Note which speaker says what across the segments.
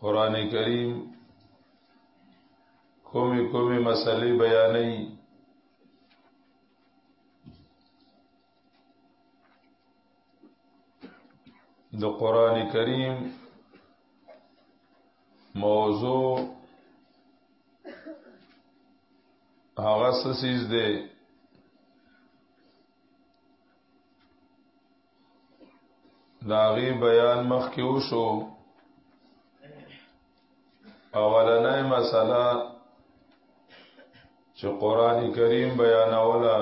Speaker 1: قران کریم کومې کومې مسلې بیانې د قران کریم موضوع هغه سسیز دی داغي بیان مخ کې وشو اولنې مسله چې قران کریم بیانوله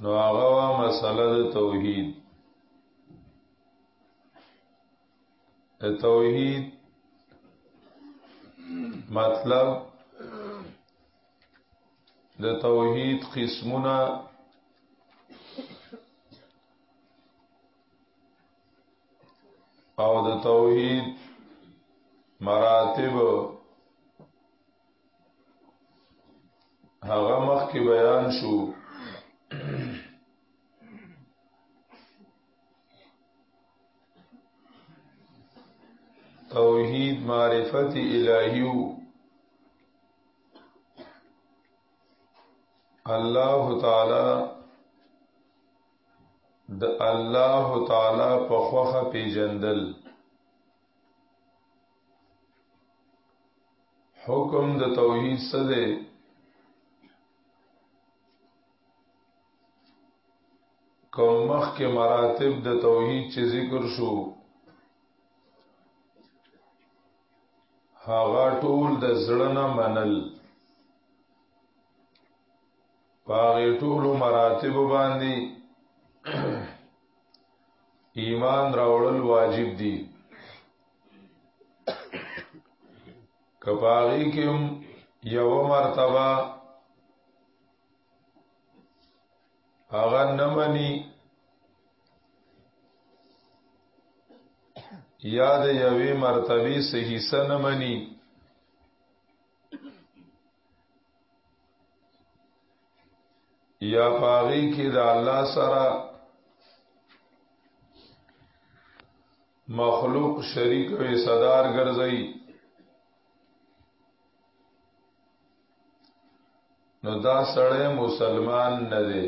Speaker 1: نو هغه مسله د توحید توحید مطلب د توحید قسمونه او د توحید مراتب هغه مخ کې بیان شو توحید معرفت الهیو الله تعالی د الله تعالی په خوخه پیجندل حکم د توحید څه دی کوم مخ کې مراتب د توحید چې ذکر شو هغه ټول د زړه نه منل پاغه ټول مراتب باندې ایمان راوړل واجب دي کپاغي کوم یو مرتبه هغه نه مني یا د یوې مرتبه سه حصہ نه مني یا پاغي کې د الله سره مخلوق شریک او صدار ګرځي نو دا سړی مسلمان نه دی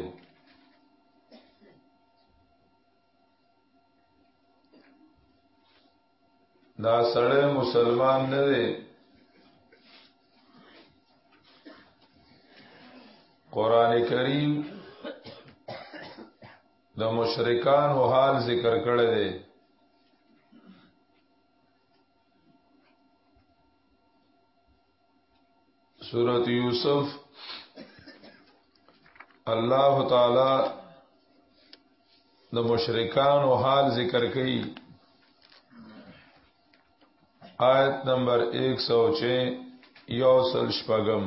Speaker 1: دا سړی مسلمان نه دی قران کریم د مشرکان او حال ذکر کړی دی سورت یوسف الله تعالی د مشرکان او حال ذکر کړي آیت نمبر 106 یوصل شپغم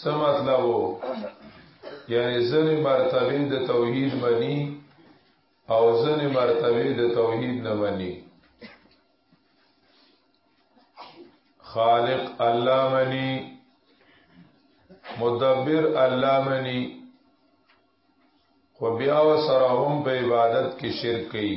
Speaker 1: څه مطلب وو یعنی ځنې مرتبه د توحید منی او ځنې مرتبه د توحید نه منی خالق الله منی مدبر الله منی خو بیا سره هم په عبادت کې شرک کوي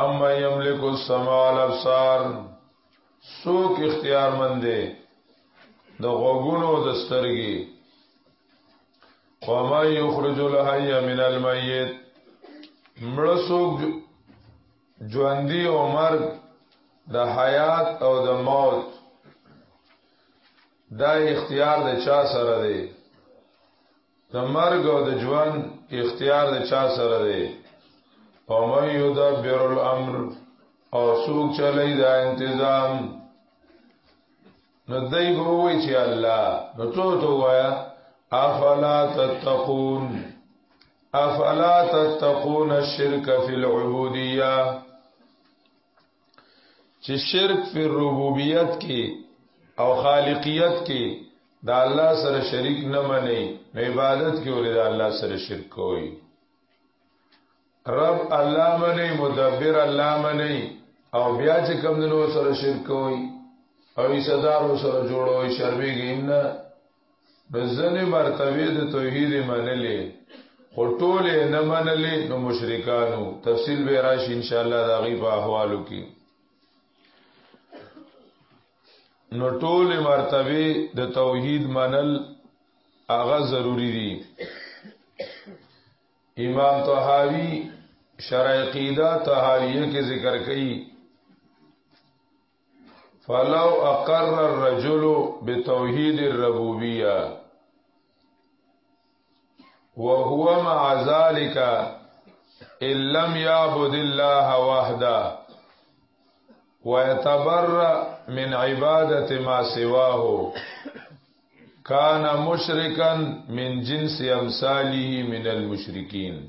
Speaker 1: اما یملک السماع والابصار سوک اختیار مند دی د غوګونو د سترګي وما یخرج الحی من المیت مړ سوک ژوندۍ او مرګ د حیات او د موت دا اختیار د چا سره دی د مرګ او د ژوند اختیار د چا سره دی او من یدبر الامر او سوق چلی دا انتظام نو دای به وای چې الله نو ته ته وایا افلا تتقون افلا تتقون الشرك في العبوديه چې شرک فی الربوبیت کې او خالقیت کې دا الله سره شریک نه مني نو عبادت کې ولې دا الله سره شرک کوي رب الله مني مدبر الله مني او بیا چې کم دنو سره شرک کوي او ایصدار سره جوړوي شرمېږي نه نو ځنې مرتبه د توحید منلې خو ټول نه منلې نو مشرکانو تفصیل به راشي ان شاء الله دا غي په احوالو کې نو ټول مرتبه د توحید منل هغه ضروری دي امام طحاوی شرع قیده طحاویه کې ذکر کړي فلو اقر الرجل بتوحید الربوبیہ وهو مع ذلك ان لم يعبد الله وحده ويتبرأ من عبادة ما سواه كان مشركا من جنس امثاله من المشركين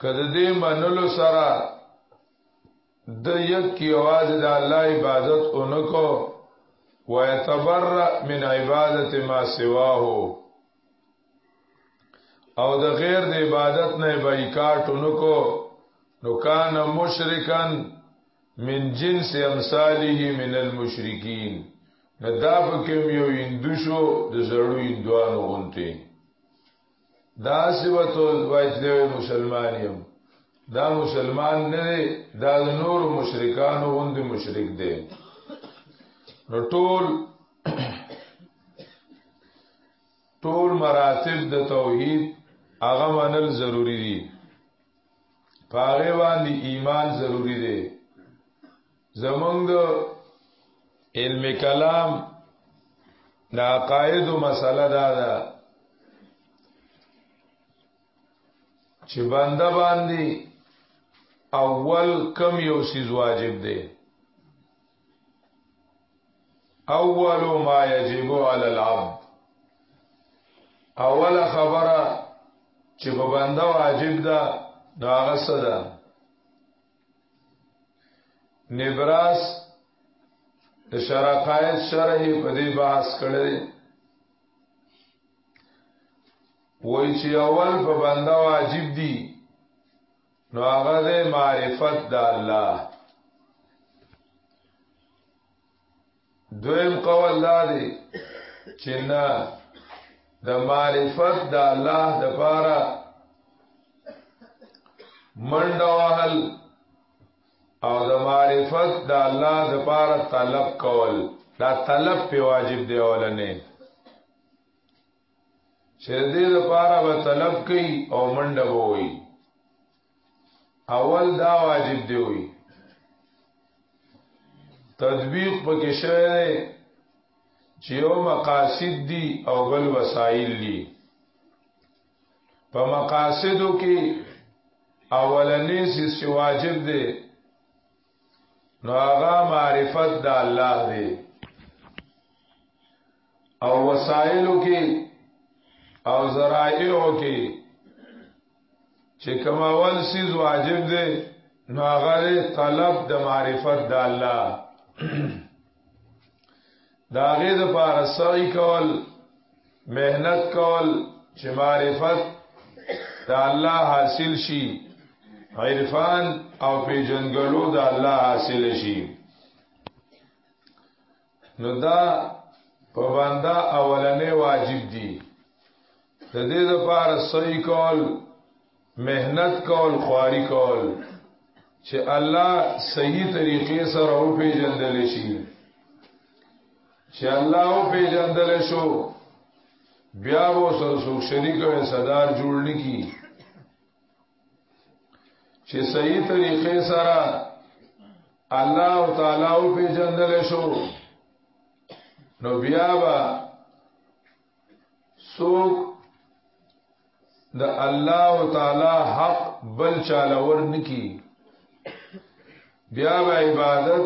Speaker 1: کده دې منلو سره د یک کی आवाज د الله عبادت اونکو ويتبرأ من عبادت ما سواه او د غیر د عبادت نه بایکاټ اونکو نو کان مشرکان من جنس امثاله من المشرکین نو دا پکې یو هندو شو د زړو هندوانو غونته دا سبت الوجه مسلمان یم دا مسلمان نه دی دا نور مشرکان غوند مشرک دی نو ټول ټول مراتب د توحید هغه منل ضروری دي پاغه باندې ایمان ضروری دی زمونږ د علم کلام د عقاید مسله دا ده چې بنده باندې اول کم یو سیز واجب دی اول ما یجب علی العبد اول خبره چې په بنده واجب ده نو هغه څه ده نبراس د شرقایت شرح په دې بحث کړی وای چې اول په بنده واجب دي نو هغه د معرفت د الله دویم قول دا دی چې نه د معرفت د الله د پاره منډه وهل او د معرفت د الله د پاره طلب کول دا طلب په واجب دی اولنې چې دې د پاره به طلب کوي او منډه ووي اول دا واجب دی وی تطبیق پکې شوی دی چې یو مقاصد دي او بل وسایل دي په مقاصدو کې اولنې سیس واجب دی نو هغه معرفت د الله دی او وسایلو کې او ذرایعو کې چې کوم اول سیز واجب دی نو هغه طلب د معرفت د الله دا غي د پاره سعی کول مهنت کول چې معرفت د الله حاصل شي عرفان او پیجنګلو د الله حاصل شي نو دا په بندا اولنې واجب دي د دې لپاره صحیح کول مهنت کول خواري کول چې الله صحیح طریقې سره او پیجندل شي چې الله او پیجندل شو بیا و سره سو شریک او صدر جوړ لکی چې صحیح طریقې سره الله تعالی او پیجندل شو نو بیا با سوک د الله تعالی حق بل چاله ورنکی بیا به عبادت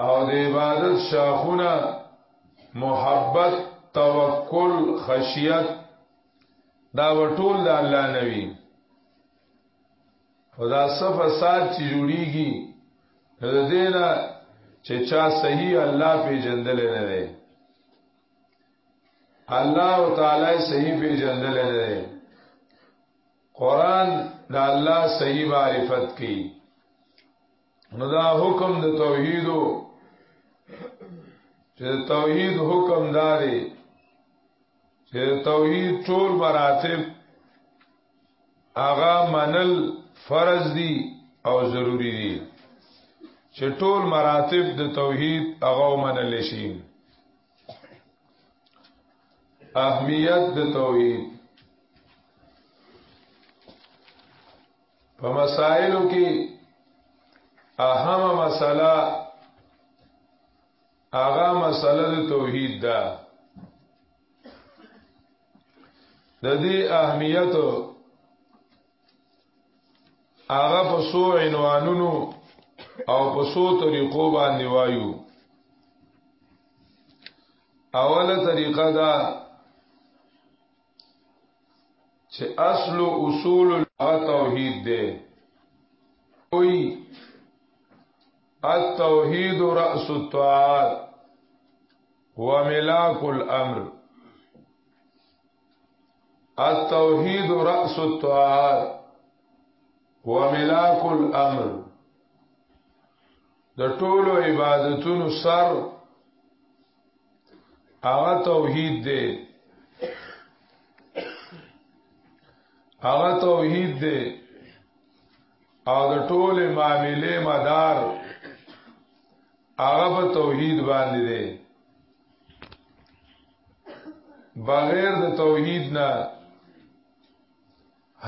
Speaker 1: او د عبادت شاخونه محبت توکل خشیت دا ټول د الله نوی خدا صفه سات چې جوړیږي د دینه چې چا صحیح الله په جندل نه دی الله تعالی صحیح په جندل دی قران دا الله صحیح معرفت کی نو دا حکم د توحید چې توحید حکم داري چې توحید ټول مراتب اغا منل فرض دي او ضروری دي چې ټول مراتب د توحید اغا منل شي اهمیت د توحید په مسائلو کې اهم مسله اغا مسله د توحید ده د دې اهمیت هغه په سو عنوانونو او په سو طریقو باندې وایو اوله طریقه دا چې اصل اصول التوحید ده کوئی التوحید رأس الطاعات هو ملاک الامر التوحید رأس الطاعات هو ملاک الامر د ټولو عبادتونو سر هغه توحید دی هغه توحید دی او د ټوله معاملې مدار هغه په توحید باندې دی بغیر د توحید نه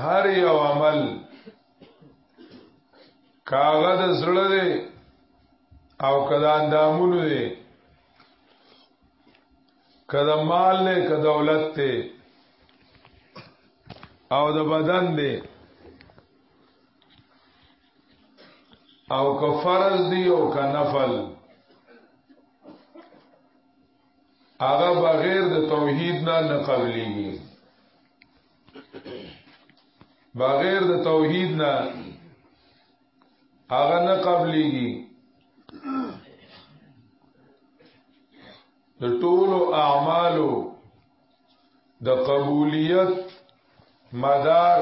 Speaker 1: هر یو عمل کاغه د زړه دی او کدا اندامونو دی کدا مال دی کدا دولت دی او د بدن دی او که فرض دی او که نفل هغه بغیر د توحید نه نه قبليږي بغیر د توحید نه هغه نه قبليږي د ټولو اعمالو د قبولیت مدار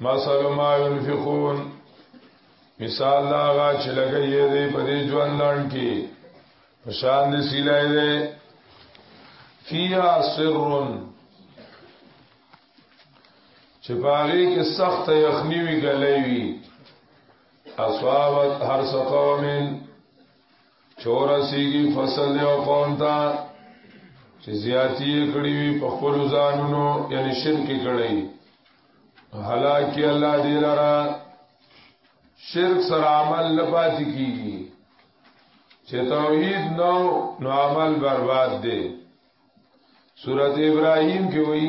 Speaker 1: مثل ما ينفقون مثال دا غا چې لګي دې په دې ژوند لاند کې شان دې سیلای دې فيها سر چې باغې کې سخت یخنی وی غلې وی اصابت هر سقومن چور سیږي فصل دی او قوم ته چې زیاتی کړی وي په خپل ځانونو یعنی شرک کړی هلاکی الله دې لرا شرک سره عمل نه پاتې کیږي چې توحید نو نو عمل برباد دی سورۃ ابراهیم کې وایي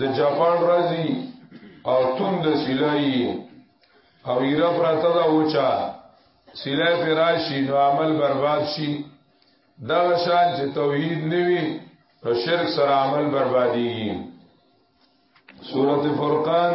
Speaker 1: د جاپان راځي او توند سلایي او ایره پراته دا وچا سلای پر راشي نو عمل برباد شي دا شان چې توحید نوي نو شرک سره عمل برباديږي سورۃ فرقان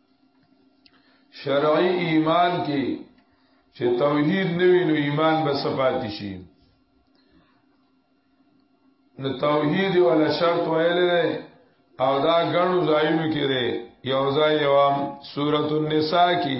Speaker 1: شرعي ایمان کې چې توحید نه وي نو ایمان به صفات شي نو توحید ولا شرط ویل دی او دا ګڼو ځایونو کې دی یو ځای یو سورۃ النساء کې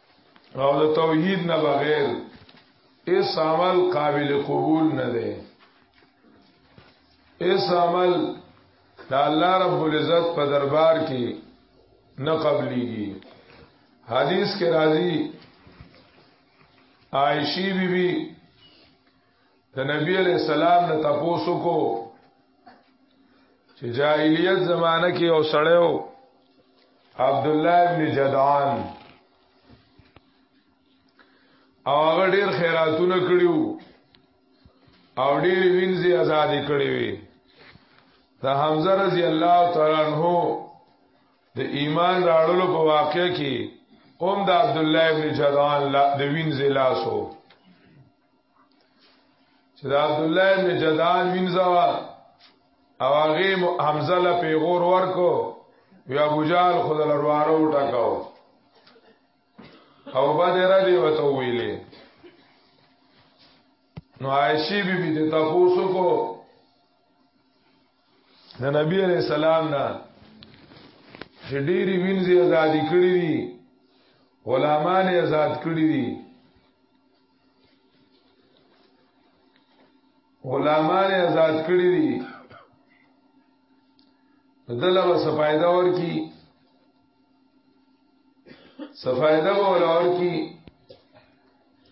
Speaker 1: او د توحید نه بغیر اس عمل قابل قبول نه دی اس عمل د الله رب العزت په دربار کې نه قبليږي حدیث کې راځي عائشی بی بی د نبی علیہ السلام نه تاسو کو چې جاهلیت زمانہ کې او سړیو عبد الله ابن جدعان او هغه ډیر خیراتونه کړیو او ډیر وینځي آزاد کړی وی د حمزه رضی الله تعالی عنہ د ایمان راړلو په واقع کې هم د عبد الله ابن جدعان لا د وینځي لاسو چې د عبد الله ابن جدعان وینځوا او هغه حمزه له پیغور ورکو وی ابو جال خود لروارو ټکاو او بده را دی وته ویلې نو عائشی بی بی د تاسو کو د نبی علیہ السلام نه چې ډېری وینځي آزاد کړی دي غلامان آزاد کړی دي غلامان آزاد کړی دي دله وس فائدہ ورکی سفائدہ ور ورکی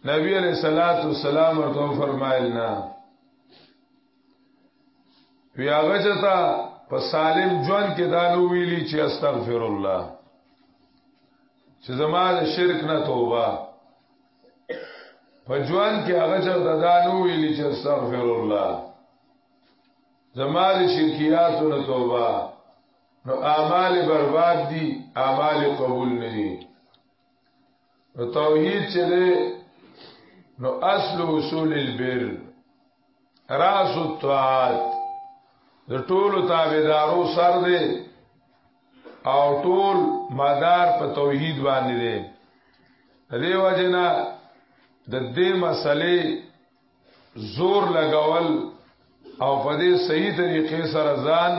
Speaker 1: نبی علیہ الصلات والسلام ورته فرمایل نه بیا غچتا په سالم ژوند کې دا نو ویلی چې استغفر الله چې زما د شرک نه توبه په ژوند کې هغه چې دا نو ویلي چې استغفر الله زمال شرکیات نه توبه نو اعمال برباد دي اعمال قبول نه دي نو توحید چې ده نو اصل اصول البر راس الطاعت د ټولو تابعدارو سر دی او ټول مدار په توحید باندې دی دې وجنا د دې مسلې زور لګول او په دې صحیح طریقې سره ځان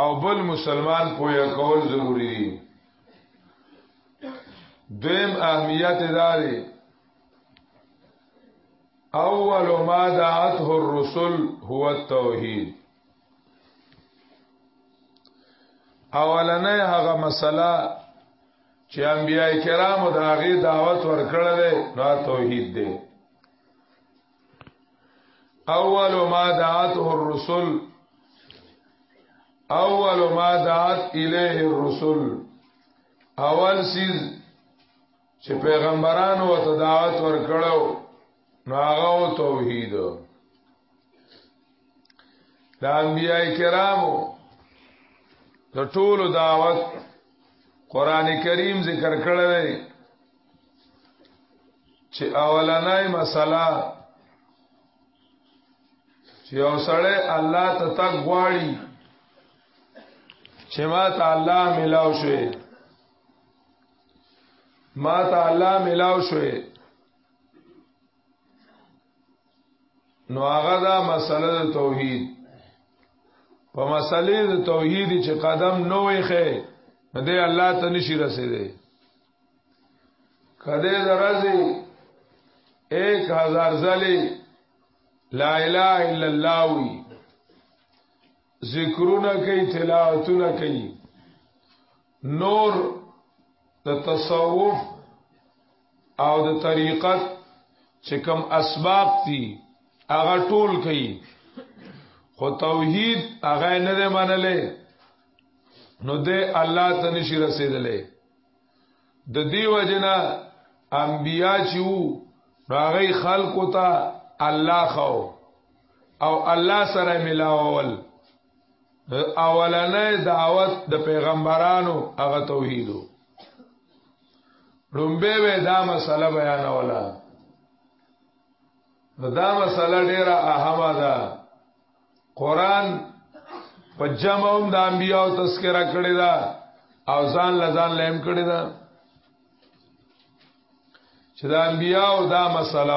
Speaker 1: او بل مسلمان پویا کول ضروری دی دویم اهمیت داري اول ما دعته الرسل هو التوحید اولنې هغه مسله چې انبیای کرامو د هغه دعوت ورکړل دی نو توحید دی اول ما دعته الرسل اول ما دعت الیه الرسل اول سیز چې پیغمبرانو ته دعوت ورکړو نو هغه توحید د انبیای کرامو د ټولو دعوت قران کریم ذکر کړی چې اولنای مسله چې یو سړی الله ته تک غواړي چې ما ته الله ملاو شوی ما ته الله ملاو شوې نو هغه دا مسله د توحید په مسلې د توحید چې قدم نو یې خې نو دې الله ته نشي رسیدي کده درځي 1000 ځلې لا اله الا الله وی ذکرونه کوي تلاوتونه کوي نور د تصوف او د طریقت چې کوم اسباب دي هغه ټول کوي خو توحید هغه نه دی منلې نو د الله ته نشي رسیدلې د دې وجنه انبیا چې وو هغه خلق ته الله خو او الله سره ملاول اولنې دعوت د پیغمبرانو هغه توحیدو رومبه وې دا مسله بیان ولا دا مسله ډیره اهمه ده قران په جمع هم د انبیاء تذکرہ کړی دا او ځان لزان لهم کړی دا چې د انبیاء دا مسله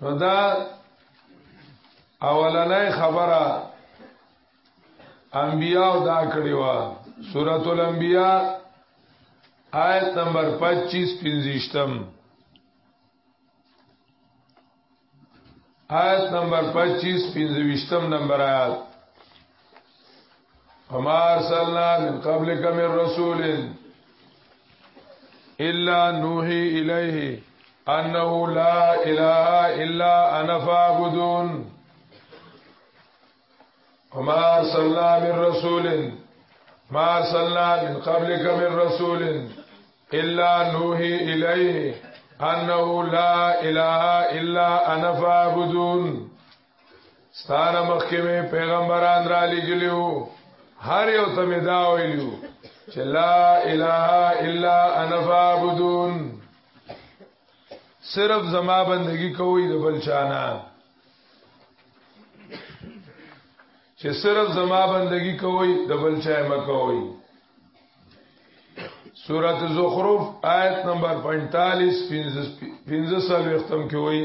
Speaker 1: نو دا اولنې خبره انبیاء دا کړی و سورۃ الانبیاء آیت نمبر 25 پنځشتم آیت نمبر 25 پنځوشتم نمبر آیت ہمار سلنا من قبلک من رسولن الا نوحي الیه انه لا اله الا انا فاعبدون وما ارسلنا من رسول ما ارسلنا من قبلك من رسول الا نوحي الیه انه لا اله الا انا فاعبدون ستانه مخکې مې پیغمبران را لګلیو هر یو ته مې دا ویلو چې لا اله الا انا فعبدون صرف زما بندگی کوي د بل چانا چې صرف زما بندگی کوي د بل چا مکوي سورۃ زخرف آیت نمبر 45 15 15 سال وختم کې وایي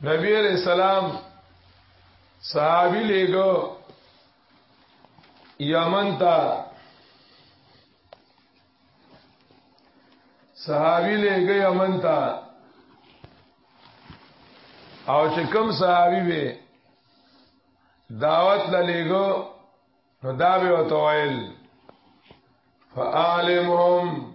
Speaker 1: نبی علیہ السلام صحابی لے گو یمن تا صحابی لے گو یمن تا او چې کم صحابی بے دعوت لے گو نو دا به وتویل فعالمهم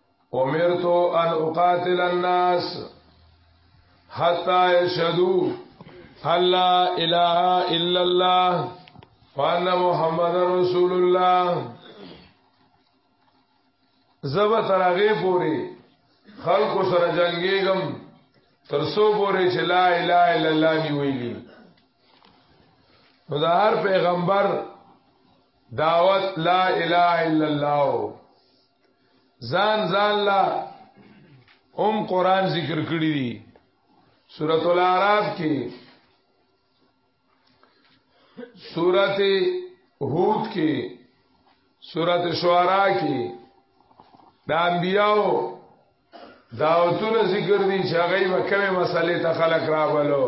Speaker 1: امرت ان اقاتل الناس حتا یشهدو الله اله الا الله وان محمد رسول الله زبا ترغه پوری خلق سره جنگیګم تر سو پوری چې لا اله الا الله دی ویلی نو دا هر پیغمبر دعوت لا اله الا الله ځان ځان لا هم قران ذکر کړی دی سورۃ الاعراف کې سورۃ هود کې سورۃ شعراء کې د انبیانو دعوتونه ذکر دي چې هغه به کومه مسلې ته خلق راولو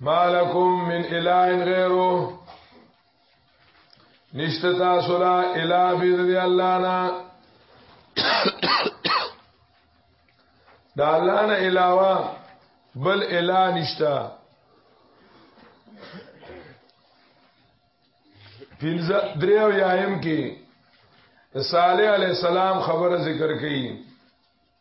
Speaker 1: مالکم من اله غیره نشته تاسو لا اله بيد الله نه دا الله نه علاوه بل اله نشته پینځه دریو یایم کې صالح علی السلام خبره ذکر کړي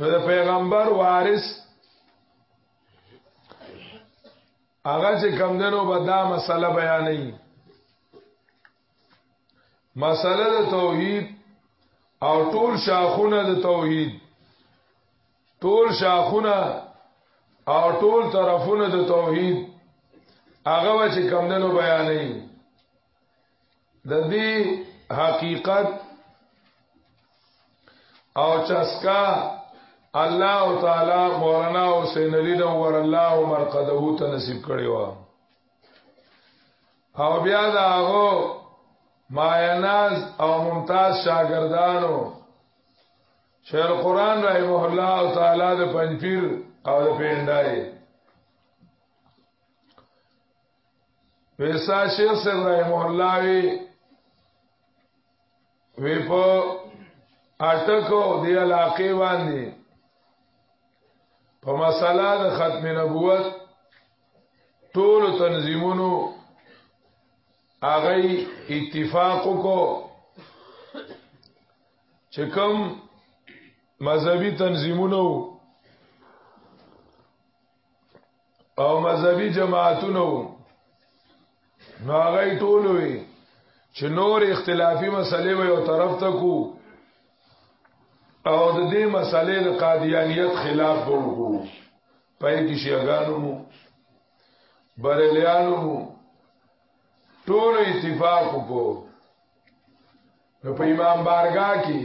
Speaker 1: نو د پیغمبر وارث هغه چې کم دنو به دا مسله بیانې مسله د توحید او ټول شاخونه د توحید ټول شاخونه او ټول طرفونه د توحید هغه چې کم دنو بیانې د دې حقیقت او چسکا الله تعالی مولانا حسین علی نور الله مرقده ته نصیب کړی و او بیا دا هغه مایناز او ممتاز شاگردانو شیخ القران رحمه الله تعالی د پنځپیر او د پیندای ویسا شیخ صاحب رحم الله وی وی په اټکو دی علاقه باندې په مسله د ختم نبوت ټول تنظیمونو هغه اتفاق کو چې کوم مذهبي تنظیمونو او مذهبي جماعتونو نو هغه ټول وي چې نور اختلافي مسلې وي او طرف ته کو او د دې مسلې د قادیانیت خلاف وکړو پای کې شیعاګانو مو بریلیانو مو ټول اتفاق وکړو نو په امام بارګه کې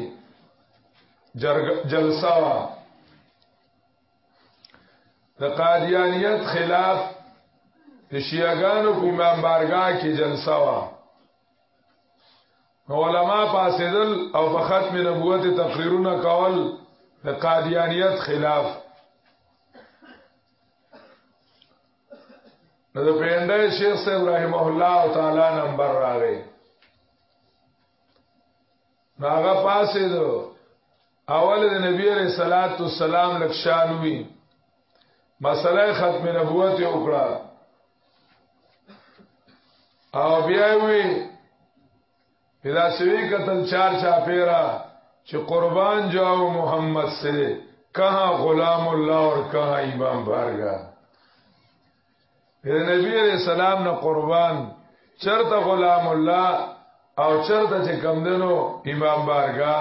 Speaker 1: جلسه وا د قادیانیت خلاف د شیعاګانو په امام بارګاه کې جلسه وا علماء پاسېدل او په ختم نبوت تقریرونه کول د قادیانیت خلاف نو د پیندای شیخ صاحب رحمه الله تعالی نمبر راغی نو هغه پاسې دو اول د نبی علیہ الصلات والسلام لکشان وی مسله ختم نبوت وکړه او بیا وی پیدا سوی قتل چار چا پیرا چې قربان جاو محمد سے کہاں غلام الله اور کہاں امام بارگاہ د نبی علیہ السلام نه قربان چرته غلام الله او چرته چې کمدنو امام بارگا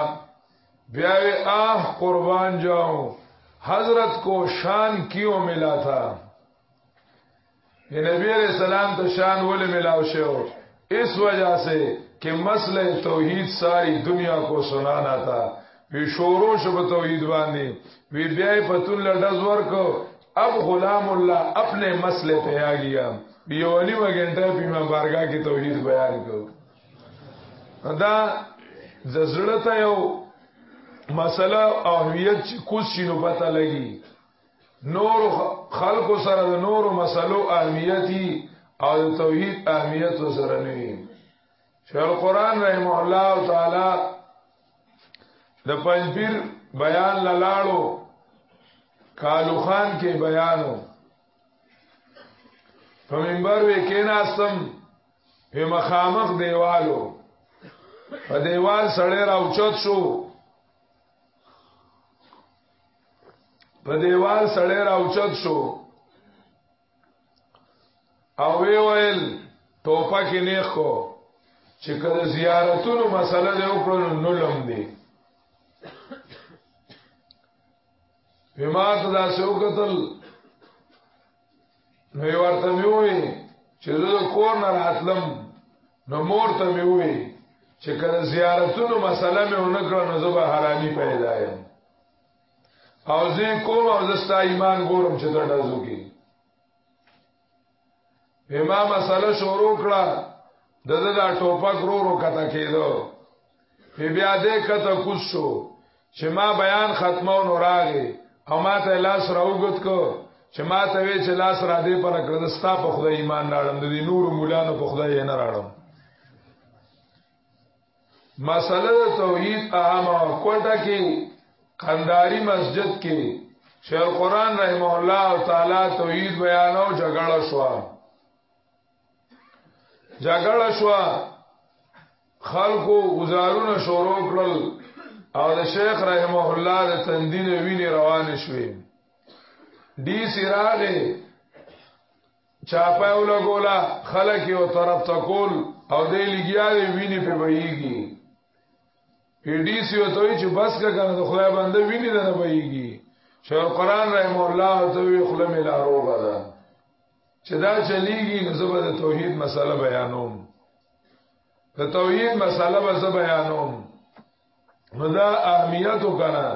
Speaker 1: بیا وی آه قربان جاؤں حضرت کو شان کیوں ملا تھا یہ نبی علیہ السلام تو شان ول ملاو شو اس وجہ سے کہ مسئلہ توحید ساری دنیا کو سنانا تھا وی شورو شب توحید باندې وی بیا په تل لډز ورکو اب غلام الله اپنے مسئلے پہ آ گیا بیونی و گھنٹہ پیما بارگاہ کی توحید بیان کو دا زړه ته یو مسله او هویت چې کوس شینو پته لګي نور خلکو سره د نورو مسلو اهمیتي او توحید اهمیت سره نه وي شیخ القران رحم الله تعالی د پنځیر بیان لالاړو کالو خان کې بیانو په منبر وې کېناستم په مخامخ دیوالو په دیوال سړی راوچت شو په دیوال سړی راوچت شو او وی ویل ټوپه کې نه خو چې کله زیارتونو مسله دی وکړو نو لم دی په ما ته دا سو قتل نو ورته مې وې چې زه کور نه راتلم نو مور ته مې وې چې کله زیارتونو مسله مې ونکړه نو زه به حرامي پیدا یم او زه کوم او زستا ایمان ګورم چې دا دازو کې امام مسله شروع کړه د دې دا ټوپک رو رو کته کېدو په بیا دې کته کوز شو چې ما بیان ختمو نو راغی او ما ته لاس راوګت کو چې ما ته وی چې لاس را دې پر کړه ستا په خدای ایمان راړم د نور مولانو په خدای نه راړم مسله د توحید اهمه کوټه کې قنداری مسجد کې شیخ قران رحم الله تعالی توحید بیانو جګړه شو جګړه شو خلکو گزارونه شروع کړل او د شیخ رحم الله د تندین ویني روان شوې ډی سراغه چاپه یو لګولا خلک یو طرف ته کول او دې لګیا دی ویني په ویږي پی ډی سی او ته چې بس کا کنه د خدای بنده ویني نه ویږي شیخ قران رحم الله ته وی خله ملا روغ ده چې دا چلیږي نو زبر د توحید مسله بیانوم د توحید مسله به زه بیانوم نو دا اهمیت وکړه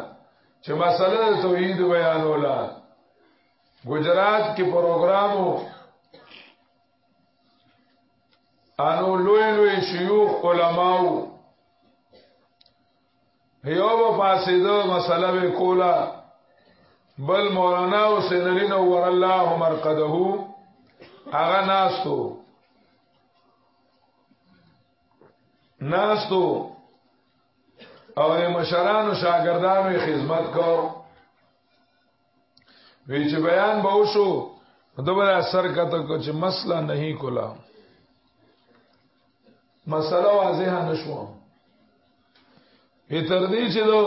Speaker 1: چې مسله د توحید بیانولا ګجرات کې پروګرامو انو لوی لوی شيوخ علماو یو په فاسده مسله وکولا بل مولانا حسین علی نور الله مرقده هغه ناستو ناستو او مشرانو شاګردانو خدمت کو وی چې بیان به وشو دبر اثر کته کو چې مسله نه کولا مسله واضح نشو په تر دې چې دو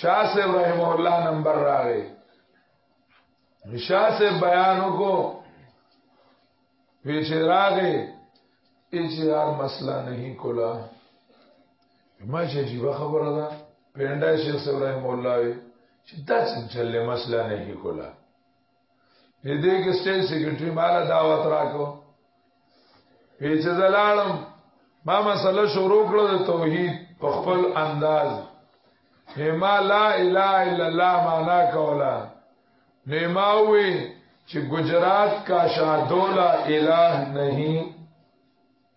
Speaker 1: شاه صاحب رحم الله نمبر راغی شاه صاحب بیان وکړو پیچ راغی اجهار مسله نه کولا ما چې جیبه خبره ده پینډای شیخ صاحب رحم الله وی چې تاسو چلې مسله نه کی کولا دې کې سټیج سیکریټری مال دعوت راکو پیچ زلالم ما مسله شروع کړو د توحید په خپل انداز ما لا اله الا الله معنا کولا نیماوی چې گجرات کا شاہ دولا الہ نہیں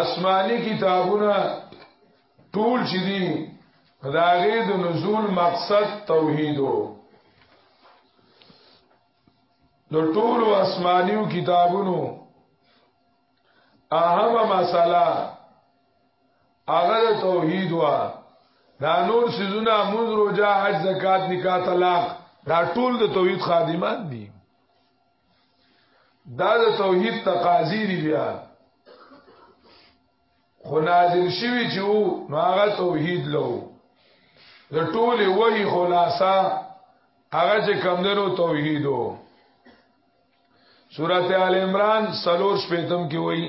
Speaker 1: آسماني کتابونه ټول چې دي دا غي د نزول مقصد توحیدو د ټول آسمانیو کتابونو اهم مسله هغه توحید وا دا نور سيزونه موږ روزه حج زکات نکاح طلاق دا ټول د توحید خادمان دي دا د توحید تقاضی دی بیا خو نازل شوی چې نو هغه توحید لو د ټوله وحی خلاصہ هغه چې کمندونو توحیدو سورته ال عمران سلور شپیتم کې وایي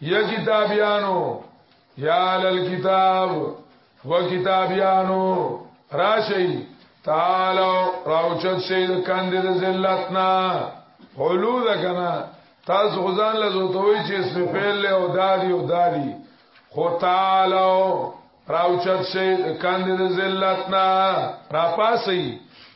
Speaker 1: یا کتابیانو یا للکتاب و کتابیانو راشی تعالو راوچت شي د کاندې د ذلتنا حلو ده کنه تاسو غزان لزوتوي چې اسم فعل له او دادی او دادی خو تعالو راوچت شي د کاندې د ذلتنا را پاسي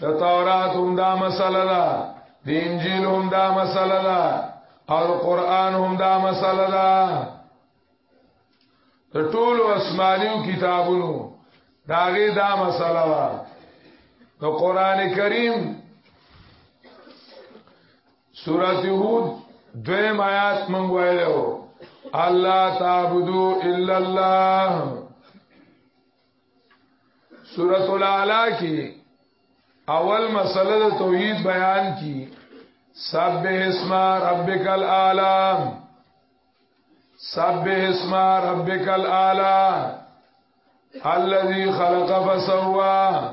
Speaker 1: د تورات هم دا مسله ده د انجیل هم دا مسله ده او د قران هم دا مسله ده د ټولو اسمانیو کتابونو داغه دا مسله ده د قران کریم سورۃ هود دویم آیات مونږ وایو الله تعبدو الا الله سورۃ الاعلى کې اول مسله د توحید بیان کی سب اسم ربک الاعلى سب اسم ربک الاعلى الذي خلق فسوى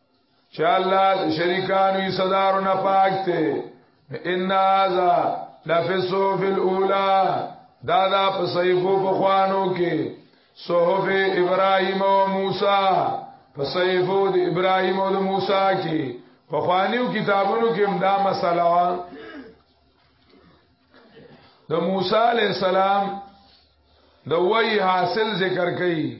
Speaker 1: چې الله شریکانو یې صدارو نه پاک ته ان ذا لفسو فی الاولى دا دا په صحیفو په خوانو کې صحف ابراهیم او موسی په صحیفو د ابراهیم او موسی کې په خوانیو کتابونو کې هم دا مسله د موسی علی السلام د وای حاصل ذکر کړي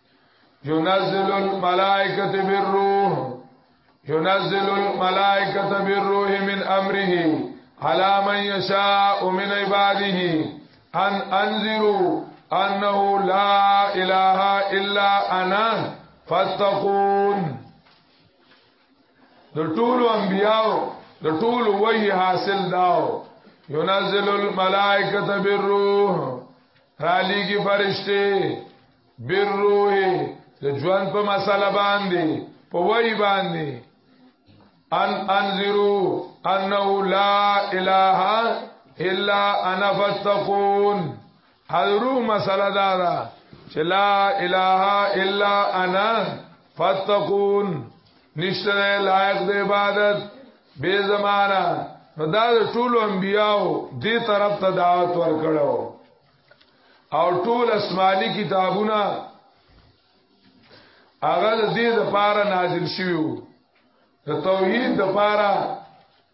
Speaker 1: ينزل الملائکه بالروح ينزل الملائکه بالروح من امره على من يشاء من عباده ان انذروا انه لا اله الا انا فاتقون د ټول انبیاء د ټول وحي حاصل داو ينزل الملائکه بالروح رالی کی فرشتے بالروح د ژوند په مسله باندې په وای باندې ان انذرو انه لا اله الا انا فتقون حضرو مسله دا ده چې لا اله الا انا فتقون نشته لایق د عبادت به زمانہ نو دا ټول انبیاو دې طرف ته دعوت ورکړو او ټول اسماني کتابونه هغه د دې د پاره نازل شویو د توحید د پاره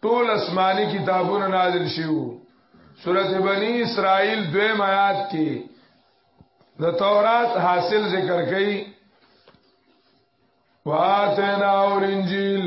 Speaker 1: ټول اسماني کتابونه نازل شویو سورته بنی اسرائیل دویم آیات کې د تورات حاصل ذکر کړي واتنا اور انجیل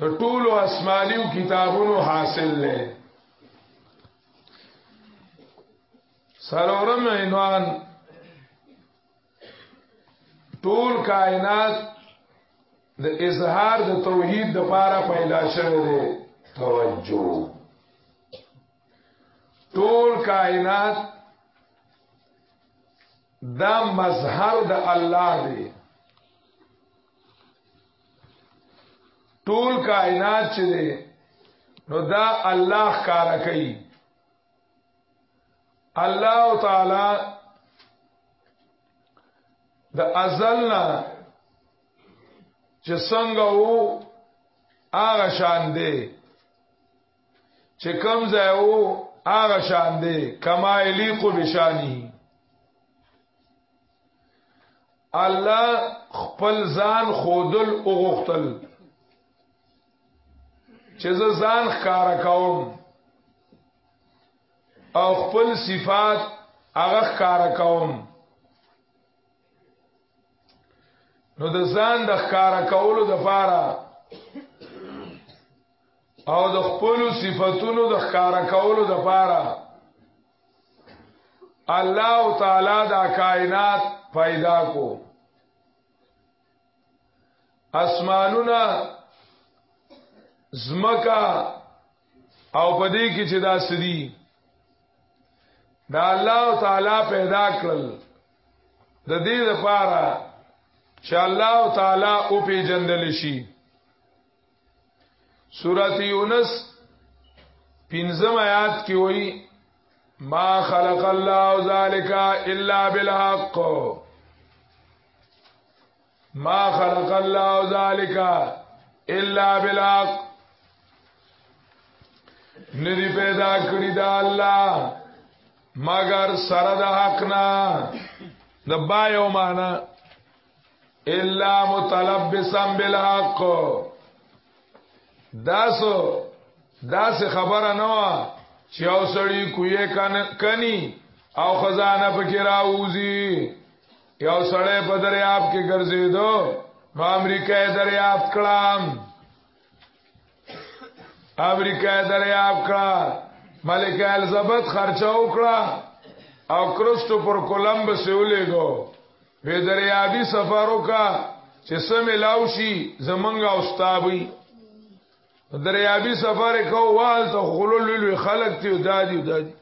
Speaker 1: د ټولو اسمانیو کتابونو حاصل لې سرورم عنوان ټول کائنات د اظهار د توحید د پاره پیدا شوه دی توجه ټول کائنات دا مظهر د الله دی ټول کائنات چې دی نو دا الله کار کوي الله تعالی د ازلنا چې څنګه وو هغه شان دی چې کم ځای وو هغه شان دی کما الیق بشانی الله خپل ځان خودل او غختل چې ځان ښکارا کوم او خپل صفات هغه ښکارا کوم نو د ځان د ښکارا کولو د پاره او د خپل صفاتونو د ښکارا کولو د پاره الله تعالی دا کائنات پیدا کو اسمانونه زمکا او پدې کې چې دا سدي دا الله تعالی پیدا کړل د دې لپاره چې الله تعالی او پیجندل شي سورۃ یونس پنځم آیات کې وایي ما خلق الله ذالک الا بالحق ما خلق الله ذالک الا بالحق ندی پیدا کړی دا الله مگر سره د حق نه د با یو معنا الا متلبسا بالحق داسو داس خبره نه وا چې او سړی کوی کنی او خزانه پکې راوځي یو سړی په دریاب کې ګرځیدو نو امریکا یې دریاب کړم امریکا یې دریاب کړه ملک الزبت خرچه وکړه او کرستو پر کولمب سیولې گو به دریابی سفر وکا چې سم لاو شي زمنګ او استابي دریابی سفر کو وال ته خلل لوی خلق ته دادی دادی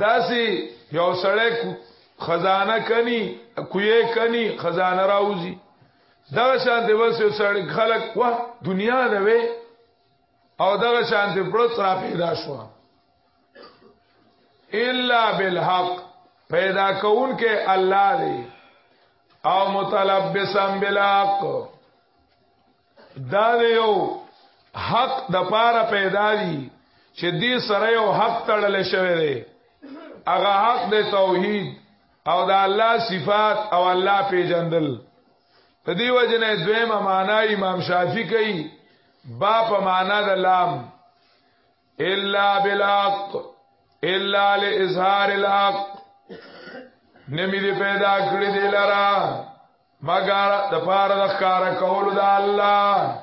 Speaker 1: داسي یو سړی خزانه کني کوی کني خزانه راوځي دا شان دی بس یو سړی خلق واه دنیا ده وې او دغه شانتی پړس را پیدا شوه الا بالحق پیدا کون کې الله دی او متلبسا بالحق دا یو حق د پاره پیدا دی چې دې سره یو حق تړل شوی دی هغه حق د توحید او د الله صفات او الله پیجندل په دی وجنه دویمه معنا امام شافعی کوي با په معنا د لام الا بالحق الا لاظهار الحق نمی دی پیدا کړی دی لرا مگر د پار د ښکار کول د الله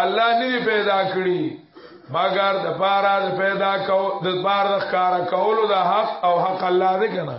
Speaker 1: الله نمی پیدا کړی مگر د پار د پیدا کو د پار د ښکار کول د حق او حق الله دی کنه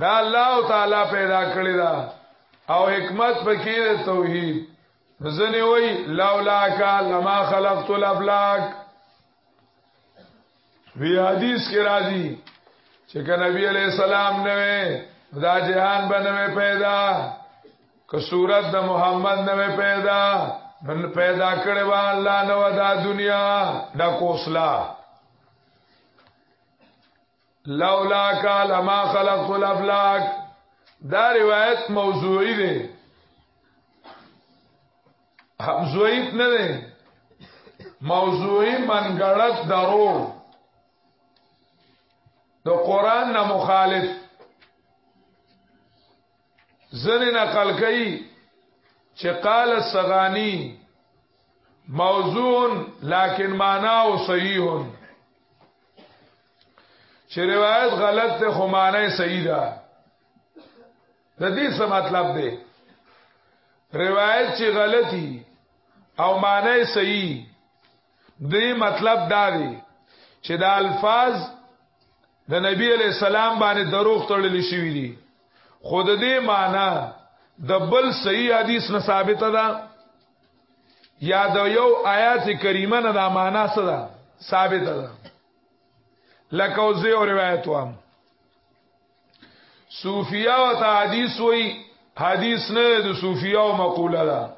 Speaker 1: دا الله تعالی پیدا کړی دا او حکمت پکې د توحید ځنه وای لولا کا لما خلقت الافلاک وی حدیث کې راځي چې ک نبی علی السلام نه دا جهان بنوي پیدا که صورت د محمد نه پیدا نن پیدا کړي وا الله نو دا دنیا دا کوسلا لولا قال ما خلقت الافلاک دا روایت موضوعی دی همزویت نه دی موضوعی منګړت درو د قران نه مخالف زنه نقل کوي چې قال السغانی موضوع لكن معناه صحیح چې روایت غلط ته خو معنی صحیح ده د دې څه مطلب دی روایت چې غلطي او معنی صحیح دې مطلب دا دی چې د الفاظ د نبی علی السلام باندې دروغ تړل شوی دي خود دې معنی د بل صحیح حدیث نه ثابته ده یا د یو آیات کریمه نه دا معنا څه ده ثابت ده لکه او زه او روایت وام صوفیا او ته حدیث وای حدیث نه د صوفیا او مقوله ده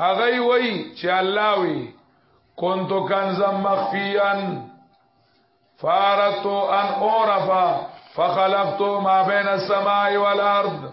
Speaker 1: هغه وای چې الله وی كنت كنزا مخفيا فارت ان اورفا فخلفت ما بين السماء والارض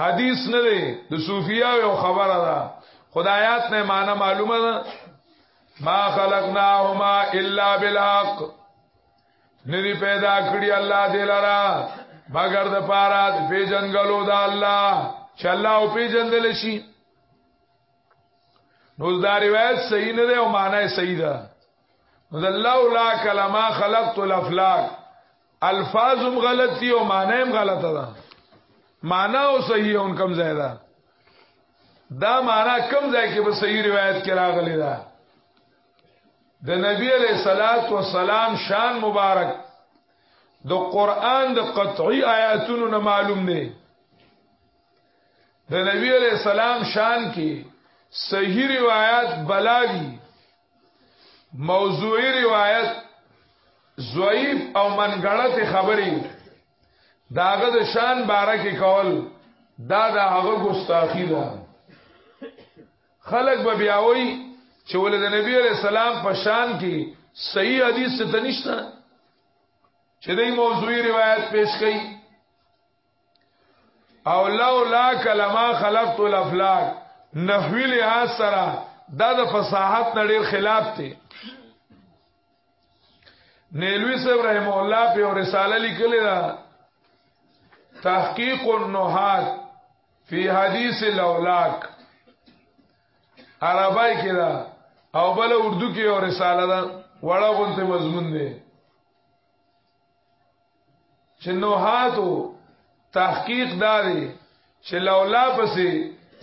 Speaker 1: حدیث نه دی د صوفیا یو خبره ده خدایات نه معنا معلومه ده ما خلقناهما الا بالحق ندی پیدا کړی الله دې لرا مگر د پاره د پیجنګلو د الله چې الله او پیجندل شي نو دا روایت صحیح نه ده او معنی صحیح ده نو الله لا کلمہ خلقت الافلاک الفاظم غلط دي او معنی هم غلطه ده معنی او صحیح اون کم ځای ده دا معنی کم ځای کې په صحیح روایت کې راغلی ده د نبی علیہ الصلات والسلام شان مبارک د قران د قطعی آیاتونو نه معلوم دی د نبی علیہ السلام شان کې صحیح روایت بلاوی موضوعی روایت ضعیف او منګړت خبرې داغه د شان باره کې کول دا د هغه ګستاخی ده خلق به بیا وایي چې ولې د نبی علی السلام په شان کې صحیح حدیث ته نشته چې دای موضوعی روایت پیش کړي او لولا کلمه خلقت الافلاک نحوی لحاظ سره دا د فصاحت نړیر خلاف دی نیلوی صاحب رحم الله په رساله لیکلی دا تحقیق النحات فی حدیث الاولاک عربی کې دا او بل اردو کې یو رساله ده وړه غونته مضمون دی چې نوحاتو تحقیق دا دی چې لولا پسې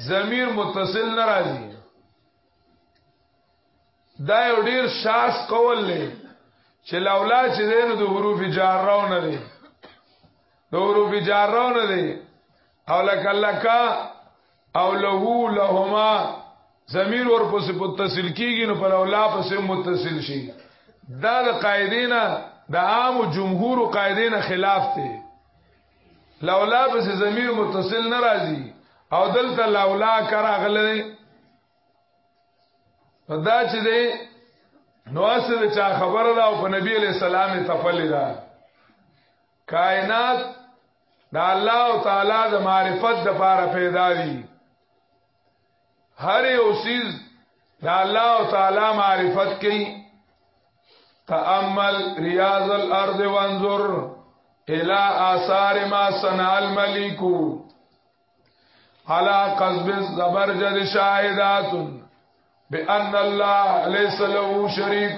Speaker 1: ضمیر متصل ناراضي دا یو ډیر شاس قول دی چې لولا چې دین د حروف جارو نه دی د حروف جارو نه دی او لک لک او له لهما ضمیر ورپسې متصل کیږي نو په لولا پسې متصل شي دا د قاعدینا د عام جمهور قاعدینا خلاف دی لولا پسې ضمیر متصل ناراضي او دلته لولا کرا غلې دا چې دی نو اسره چا خبره ده او په نبی علی السلام تفلی ده کائنات د الله تعالی د معرفت د پاره پیدا دي هر یو سیز د الله تعالی معرفت کوي تأمل ریاض الارض وانظر الى آثار ما صنع الملك على قصب الزبرجد شاهدات بأن الله ليس له شريك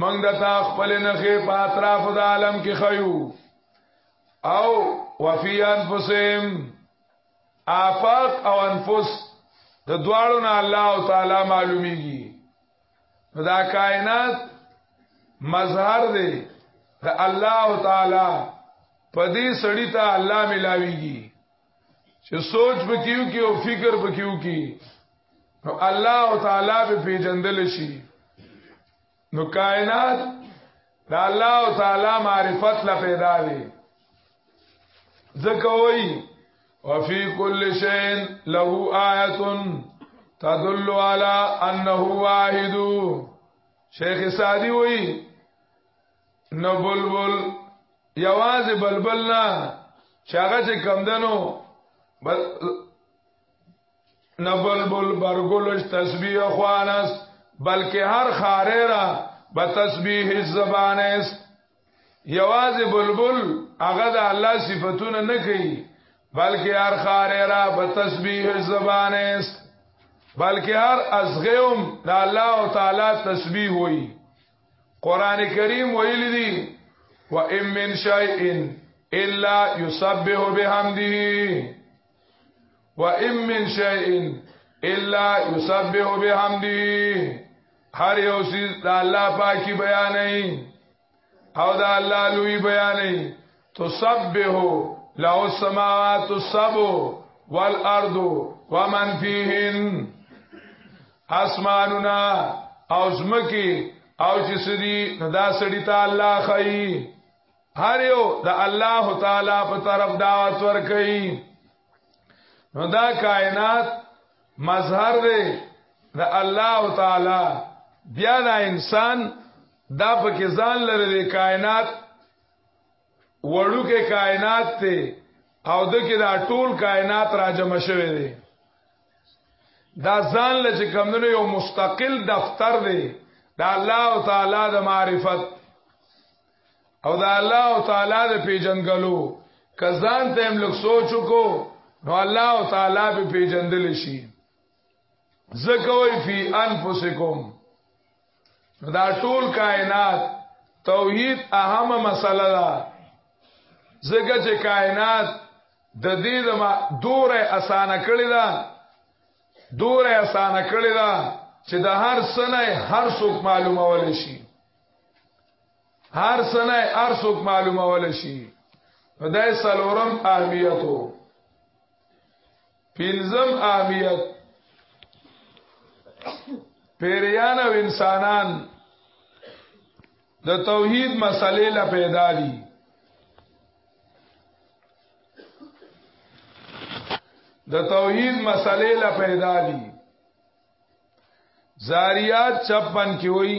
Speaker 1: منګ د تا خپل نخې په اطراف د عالم کې خيو او وفي انفسهم آفاق او انفس د دواړو نه الله تعالی معلومیږي دا کائنات مظهر دی د الله تعالی په دې سړی ته الله ملاويږي چې سوچ پکیو کې او فکر پکیو کې نو الله تعالی به پیجندل شي نو کائنات دا الله تعالی معرفت لا پیدا دي ځکه وایي وفي كل شيء له آية تدل على انه واحد شیخ سعدی وایي نو بلبل یوازې بلبل نه چاغه چې کم دنو بل نه بلبل برګلش تسبیح خوانس بلکې هر خاره را به تسبیح الزبان است یوازې بلبل هغه د الله صفاتونه نه کوي بلکې هر خاره را به تسبیح الزبان است بلکې هر ازغهم د الله تعالی تسبیح وایي قران کریم ویل دي و ام من شیء الا یسبح بحمده و ام من شیء الا یسبح بحمده هر یو سیز د الله پاکي بیانې او د الله لوی بیانې تسبحو له السماوات السبع والارض ومن فيهن اسماننا او زمکی او چې سړي دا سړي ته الله خي هر یو د الله تعالی په طرف دعوت ور کوي نو دا کائنات مظهر دی د الله تعالی بیا دا انسان دا پکې ځان لري د کائنات وړوکه کائنات ته او دغه دا ټول کائنات راجم شوه دي دا ځان لچ کمونه یو مستقل دفتر دی دا الله تعالی د معرفت او دا الله تعالی د پیجنګلو کزان ته هم لک سوچو کو نو الله تعالی به پیجندل شي زکوی فی انفسکم دا ټول کائنات توحید اهمه مسله ده زګه چې کائنات د دې د ما دوره اسانه کړی دا دوره اسانه کړی دا چې د هر سنه هر څوک معلومه ول شي هر سنه هر څوک معلومه ول شي خدای سلورم اهمیتو پنځم اهمیت پیریان او انسانان د توحید مسلې لا پیدا دي د توحید مسلې لا پیدا دي زاریات 56 کې وایي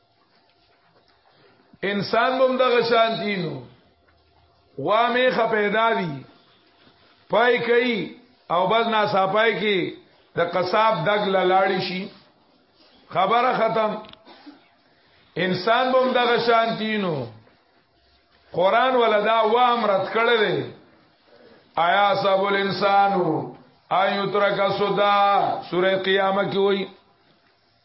Speaker 1: انسان بم دغه شان دینو وا میخه پیدا وی پای کوي او بس نا صافای کی د قصاب دګ لاړی شي خبره ختم انسان بم دغه شان دینو قران ولدا وا امرت کړه دی آیا صاحب الانسانو ایو ترکا سودا سوره قیامت کی وای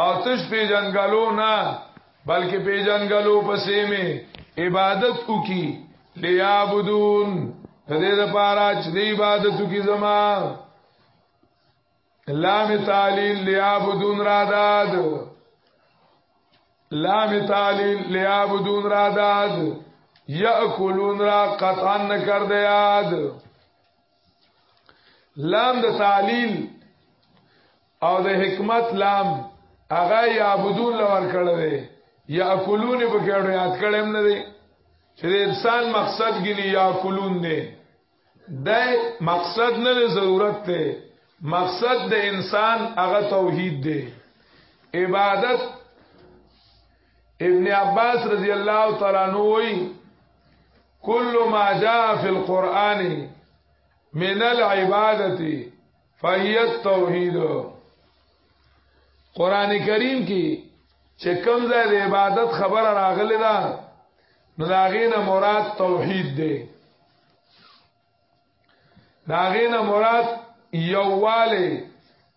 Speaker 1: او تش په جنګلو نه بلکې په جنګلو پسې می عبادت وکي لیابدون د دې لپاره چې د عبادت کی زما لام تعلیل لیابدون را داد لام تعلیل لیابدون را داد یاکلون را قطعا نکر دیاد لام د تعلیل او د حکمت لام هغه یعبدون لور کړل دی یاکلون په کېړو یاد کړم نه دی چې د انسان مقصد ګنی یاکلون دی د مقصد نه ضرورت دی مقصد د انسان هغه توحید دی عبادت ابن عباس رضی الله تعالی عنہ وی كل ما جاء في القرآن من العبادة فهي التوحيد قرآن کریم کی چه کم زی دی عبادت خبر راغلی دا نداغین مراد توحید دی داغین مراد یوالی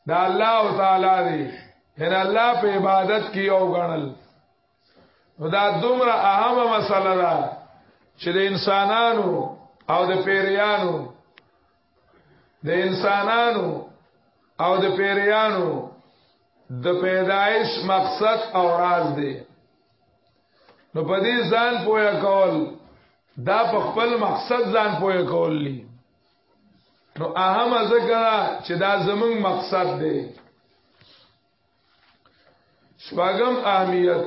Speaker 1: دا اللہ تعالی دی ان الله په عبادت کې او غنل نو دا دومره اهمه مسله ده چې د انسانانو او د پیریانو د انسانانو او د پیریانو د پیدایش مقصد او راز دی نو په دې ځان پوهه کول دا په خپل مقصد ځان پوهه کول دي نو اهم ذکر چې دا زمونږ مقصد دی شپږم اهمیت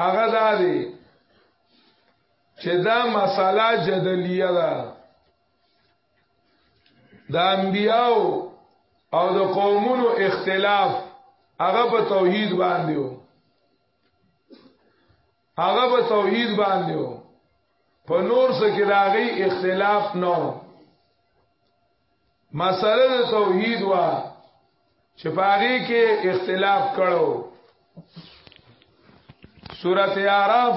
Speaker 1: هغه دا دی چې دا مساله جدلیه ده د انبیاو او د قومونو اختلاف هغه په توحید باندې وو هغه په توحید باندې وو په نور څه کې داغي اختلاف نو مسله د توحید وا چې پاغي کې اختلاف کړو سورته اعراف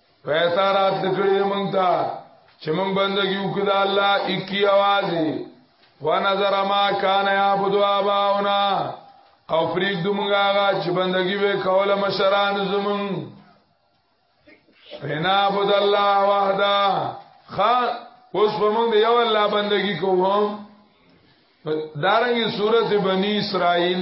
Speaker 1: پیسې رات کړې مونږ ته چې مونږ بندګي وکړو د الله اکی आवाज ونظر ما کان یعبد اباؤنا او فریق دمونږه هغه چې بندگی به کوله مشران زمون بنا عبد الله وحده خ اوس په موږ یو الله بندگی کوو دارنګي سورته بنی اسرائیل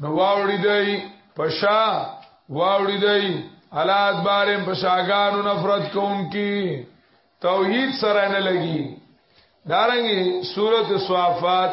Speaker 1: نو واوړي دی پشا واوړي دی علا ادبارم پشاګانو نفرت کوونکی توحید سره نه لګي دارنګي سورته صافات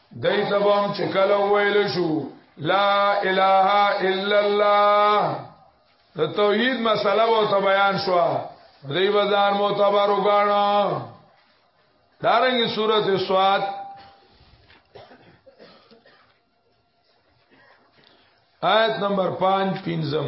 Speaker 1: دای تبام چې کله ویل شو لا اله الا الله د توحید مسله وو ته بیان شو دی بازار معتبر وګاڼه دارنګي سورته سواد آیت نمبر 5 پنځم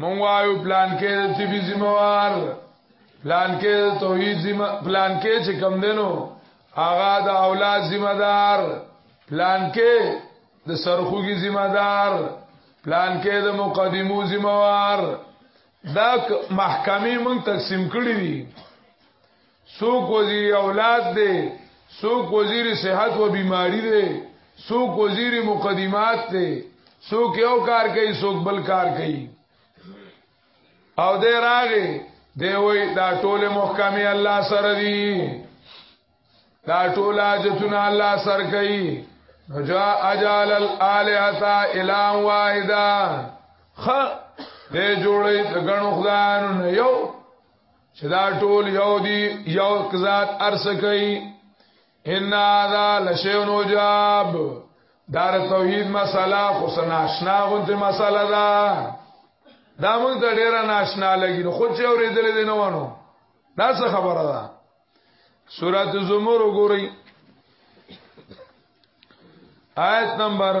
Speaker 1: مونږ وایو پلان کې د تیبي ذمہوار پلان کې د توحید ذمہ پلان کې چې کم دینو هغه د اولاد ذمہ دار پلان کې د سرخوږي ذمہ دار پلان کې د مقدمو ذمہوار دا محکمې مونږ تقسیم کړی دي څوک وزیر اولاد دی څوک وزیر صحت و بیماری دی څوک وزیر مقدمات دی څوک یو کار کوي څوک بل کار کوي او دې راغې دی وای دا ټول محکمه الله سره دی دا ټول اجتنا الله سر کوي نجا اجال الالهه الا واحده خ دې جوړې غنو خدانو نه یو چې دا ټول یو دی یو ذات ارس کوي ان ذا لشیون وجاب دار توحید مسله خو سناشنا غونته مسله ده دا موږ ته ډیره ناشنا لګي نو خو چې اورېدل دي نه ونه دا څه خبره ده سورۃ زمر وګورئ آیت نمبر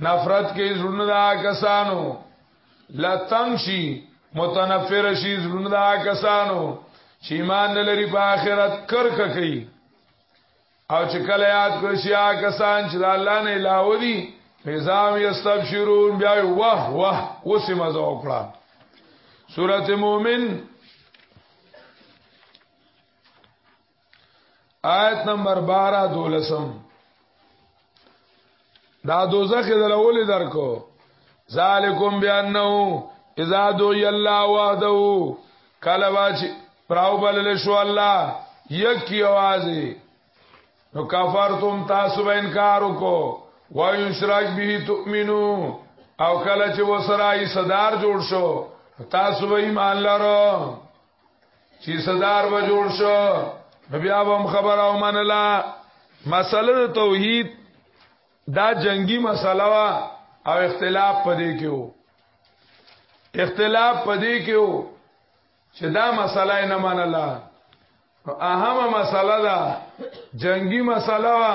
Speaker 1: نفرت کې زړونه دا کسانو لتنګ شي متنفر شي زړونه دا کسانو چې ایمان نه لري په آخرت کرک کوي او چې کله یاد کړ شي آ کسان چې الله نه علاوه دي نظام یستبشرون بیا واه واه اوسې مزه وکړه سورته مومن آیت نمبر 12 دولسم دا دوزخ دلول درکو ذالکم بیانو اذا دوی الله وحده کله واچ پراو بلل شو الله یک کی आवाज نو کفرتم تاسو به انکار وکړو و یشرک به تؤمنو او کله چې وسرای صدر جوړ شو تاسو به ایمان لرو چې صدر به جوړ شو نو بیا هم خبر او منلا مسله توحید دا جنگی مسله وا او اختلاف پدې کې وو اختلاف پدې کې وو چې دا مسله نه منلا اهمه مسله دا جنگی مسله وا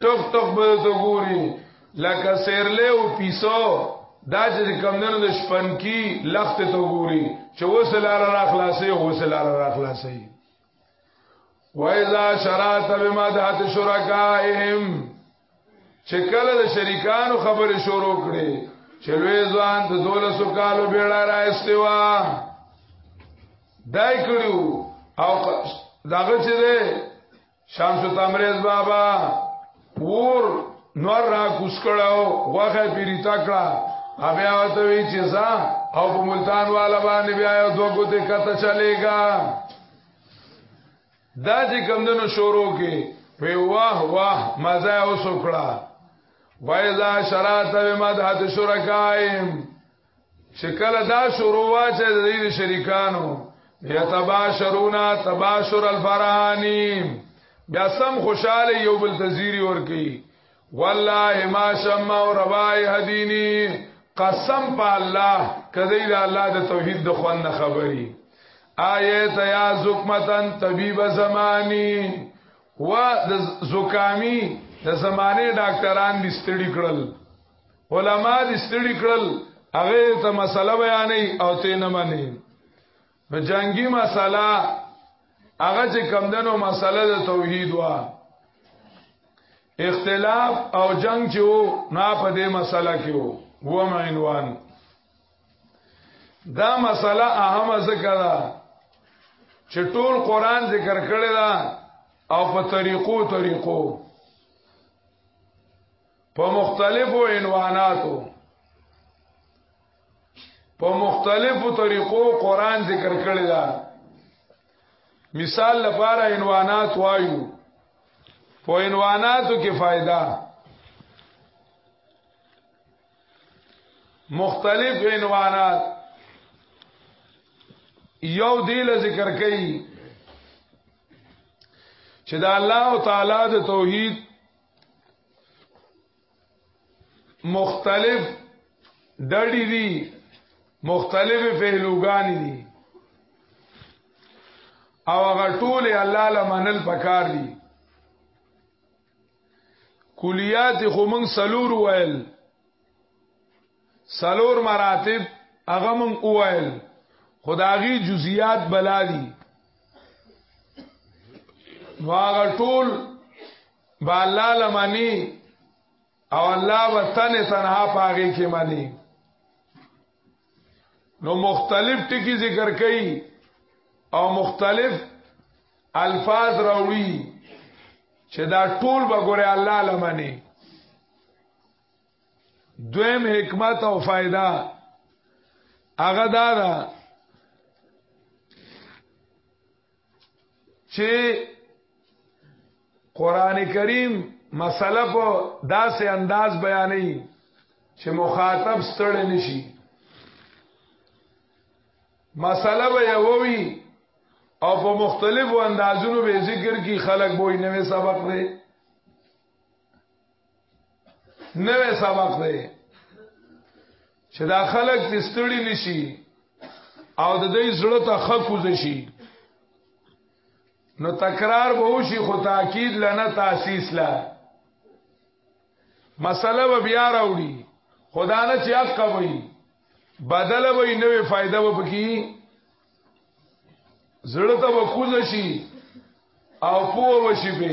Speaker 1: ټوک ټوک به ته ګوري لکه سیرلې او پیسو دا چې کمندونو د شپن کی لخت ته ګوري چې وسلار را خلاصي او وسلار را خلاصي وایذا شرات بمدحت شرکائهم چې کله د شریکانو خبرې شروع کړي چې لوی ځوان د دولسو کالو بیړه را استوا دای کړو او داغه چې ده شمس تمریز بابا پور نور را کوس کړو غوخه پیری تکړه بیا ته وی چې ځا او په ملتان والا باندې بیا یو دوه ګوتې کته چلےګا دا چې کمندونو شروع کې وی واه واه مزه اوس وکړه وایذا شرات بمدحت شرکایم چې کله دا شروع واچې د دې شریکانو یتباشرونا تباشر الفرانی بیا سم خوشاله یو بل تزيري ور کوي والله ما شم او روای هديني قسم په الله کدی دا الله د توحید د خوان نه خبري آیت یا زکمتن طبيب زماني و د زکامی د زمانه ډاکټران دي ستړي کړل علما دې ستړي کړل هغه ته مسله بیانې او ته نه منې نو جنگي مسله هغه چې کمدنو مسله د توحید وا اختلاف او جنگ چې وو نه په دې مسله کې وو و معنوان دا مسله اهمه ذکر ده چې ټول قران ذکر کړی دا او په طریقو طریقو په مختلفو عنواناتو په مختلفو طریقو قران ذکر کړی دا مثال لپاره عنوانات وایو په عنواناتو کې فائدہ مختلف عنوانات یو دیل ذکر کړي چې دا الله تعالی د توحید مختلف ډړی دي مختلف فهلوګان دي او هغه ټول الله لمنل پکار دي کلیات خو موږ سلور وایل سلور مراتب هغه موږ وایل خداغي جزئیات بلا دي نو هغه ټول با الله لمنی او الله وطن تنها پاغي کې مانی نو مختلف ټکی ذکر کړي او مختلف الفاظ راوړي چې دا ټول به ګوره الله لمنی دویم حکمت او فائدہ هغه دا ده چې قران کریم مسله په داسې انداز بیانې چې مخاطب ستړ نشي مسله به یووي او په مختلفو اندازونو به ذکر کی خلق به نوې سبق لري نوې سبق دی چې دا خلک دې ستړي نشي او د دې زړه ته خکوز شي نو تکرار به وشي خو تاکید لنه تاسیس لا مسله به بیا راوړي خدا نه چې حق کوي بدل به نوې فائدہ به پکې زړه ته به کوز شي او پوه وشي به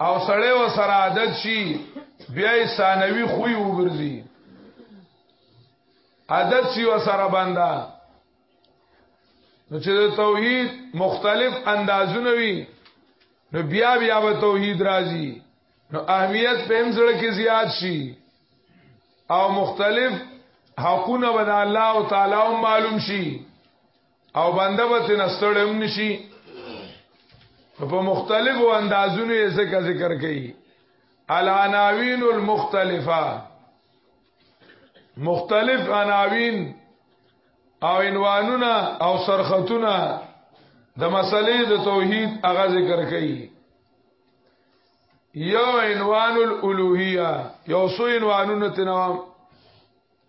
Speaker 1: او سړی و سره عادت شي بیا یې ثانوي خوی وګرځي عادت شي و سره بنده نو چې د توحید مختلف اندازونه وي نو بیا بیا به توحید راځي نو اهمیت په هم سره کې زیات شي او مختلف حقونه به د الله تعالی معلوم شي او بنده به تینا ستړی هم نشي په مختلفو اندازونو یې ذکر ذکر کوي العناوین المختلفه مختلف عناوین او عنوانونه او سرختونه د مسلې د توحید هغه ذکر کوي یو عنوان الالوهیه یو سو عنوانونه تنوام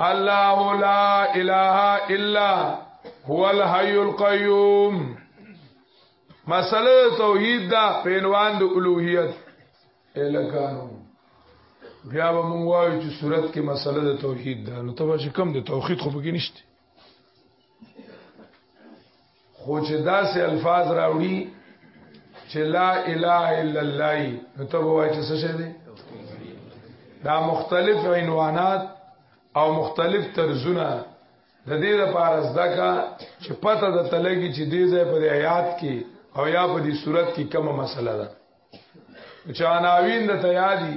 Speaker 1: الله لا اله الا هو الحي القيوم مسله توحید دا پینوان د الوهیت الکانو بیا به مونږ وایو چې صورت کې مسله د توحید ده نو ته به کوم د توحید خو بګی نشته خو چې داسې الفاظ راوړي چې لا اله الا الله نو ته وایې چې څه شه دي دا مختلف عنوانات او مختلف طرزونه د دې لپاره زده کا چې پته د تلګي چې دې ځای په آیات کې او یا په دې صورت کې کومه مسله ده چاناوین د تیادی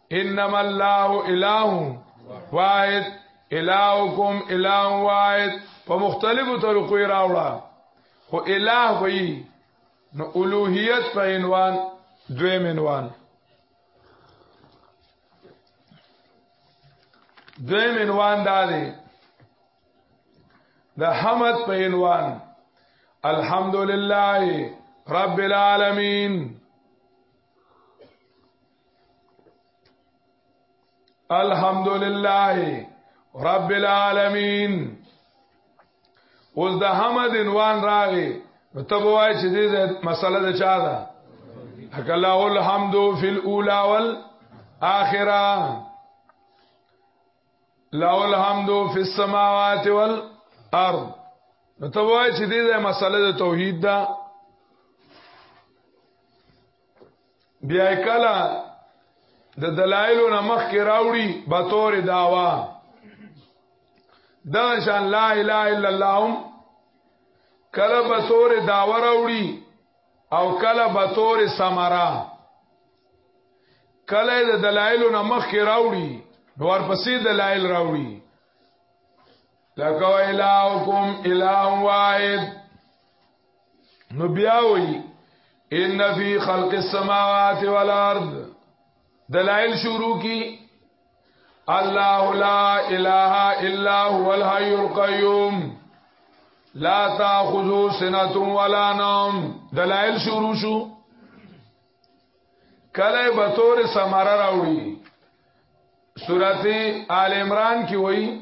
Speaker 1: انما الله اله واحد الهکم اله واحد په مختلفو طریقو راوړه خو اله وی نو الوهیت په عنوان دویم عنوان دویم عنوان دا دی د حمد په عنوان الحمدلله رب العالمین الحمد لله رب العالمین اوس د حمد عنوان راغی نو ته وای چې دې مسله د چا ده اکلا الحمد فی الاولى والاخره لا الحمد فی السماوات والارض نو ته وای چې دې مسله د توحید ده بیا کله د دلایلو نه مخ کې راوړي به تور داوا دا شان لا اله الا الله کله به تور داوا راوړي او کله به تور سمرا کله د دلایلو نه مخ کې راوړي نور پسې دلایل راوړي لکه الهکم اله واحد نو بیا وی ان فی خلق السماوات والارض دلائل شروع کی الله لا اله الا هو الحي القيوم لا تاخذه سنه ولا نوم دلائل شروع شو کله به تور سماره راوړي سورته آل عمران کې وایي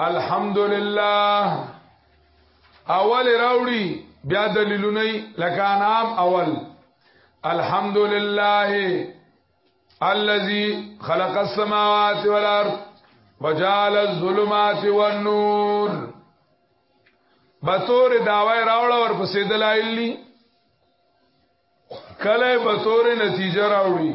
Speaker 1: الحمدلله اول راوړي بیا دلیلونه لکه نام اول الحمدلله الذي خلق السماوات والارض وجعل الظلمات والنور بطور داوی راوړه ورپسې دلایل دي کله بطور نتیجه راوړي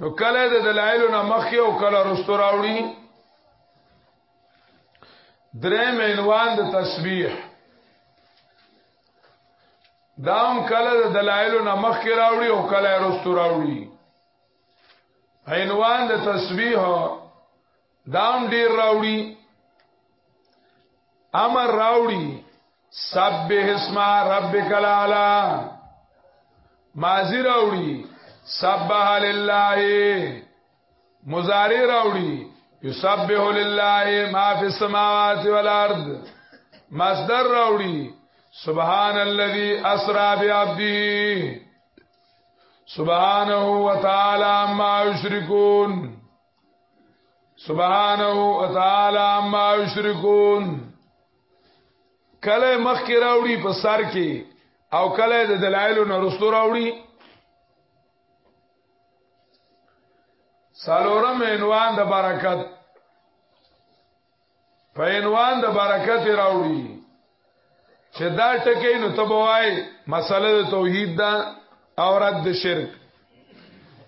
Speaker 1: نو کله د دلایلو نه مخ یو کله رستو راوړي درې مینوان د تسبیح دام کله د دلایلو نه مخ کې راوړي او کله رستو راوړي عینوان د تسبیح دام ډیر راوړي امر راوړي سبح اسم ربک الاعلى ماضی راوړي سبح لله مضارع راوړي یسبح لله ما فی السماوات والارض مصدر راوړي سبحان الذي اسرا بعبده سبحانه وتعالى ما یشركون سبحانه وتعالى ما يشركون کله مخ کې راوړي په سر کې او کله د دلایلو نه رستو راوړي سالورم عنوان د برکت په عنوان د برکت راوړي چې دا ټکی نو تبوای مسله د توحید دا او رد شرک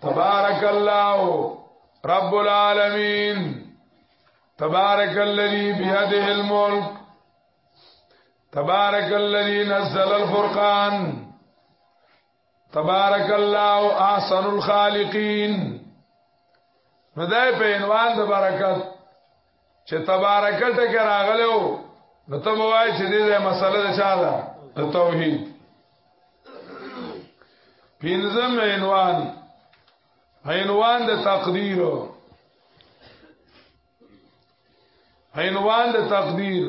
Speaker 1: تبارک الله رب العالمین تبارک الذی بيده الملک تبارک الذی نزل الفرقان تبارک الله احسن الخالقین نو دا په عنوان د برکت چې تبارک ټکه راغلو نو ته وای چې دې مسله ده چا ده توحید پینځم عنوان عنوان د تقدیر عنوان د تقدیر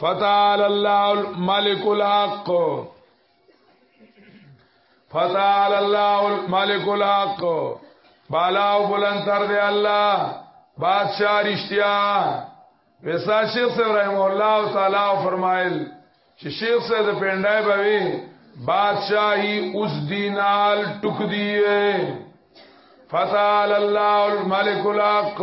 Speaker 1: فتعال الله الملك الحق فتعال الله الملك الحق بالا او بلند تر دی الله بادشاہ رشتیا ویسا شیخ صاحب رحم الله تعالی فرمایل چې شیخ صاحب د پندای بوي بادشاہي اوس دینال ټک دی فتعال الله الملك الحق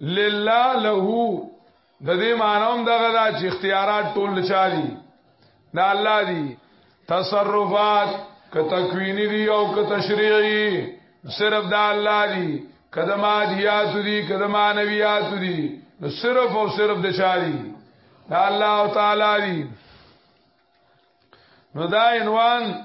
Speaker 1: لله له د دې مانوم دغه دا چې اختیارات ټول چا دي دا الله دي تصرفات که تکوینی دي او که تشریعي صرف دا الله دي کده مادیات دي کده معنویات دي نو صرف او صرف د چا دي دا الله تعالی دي نو دا عنوان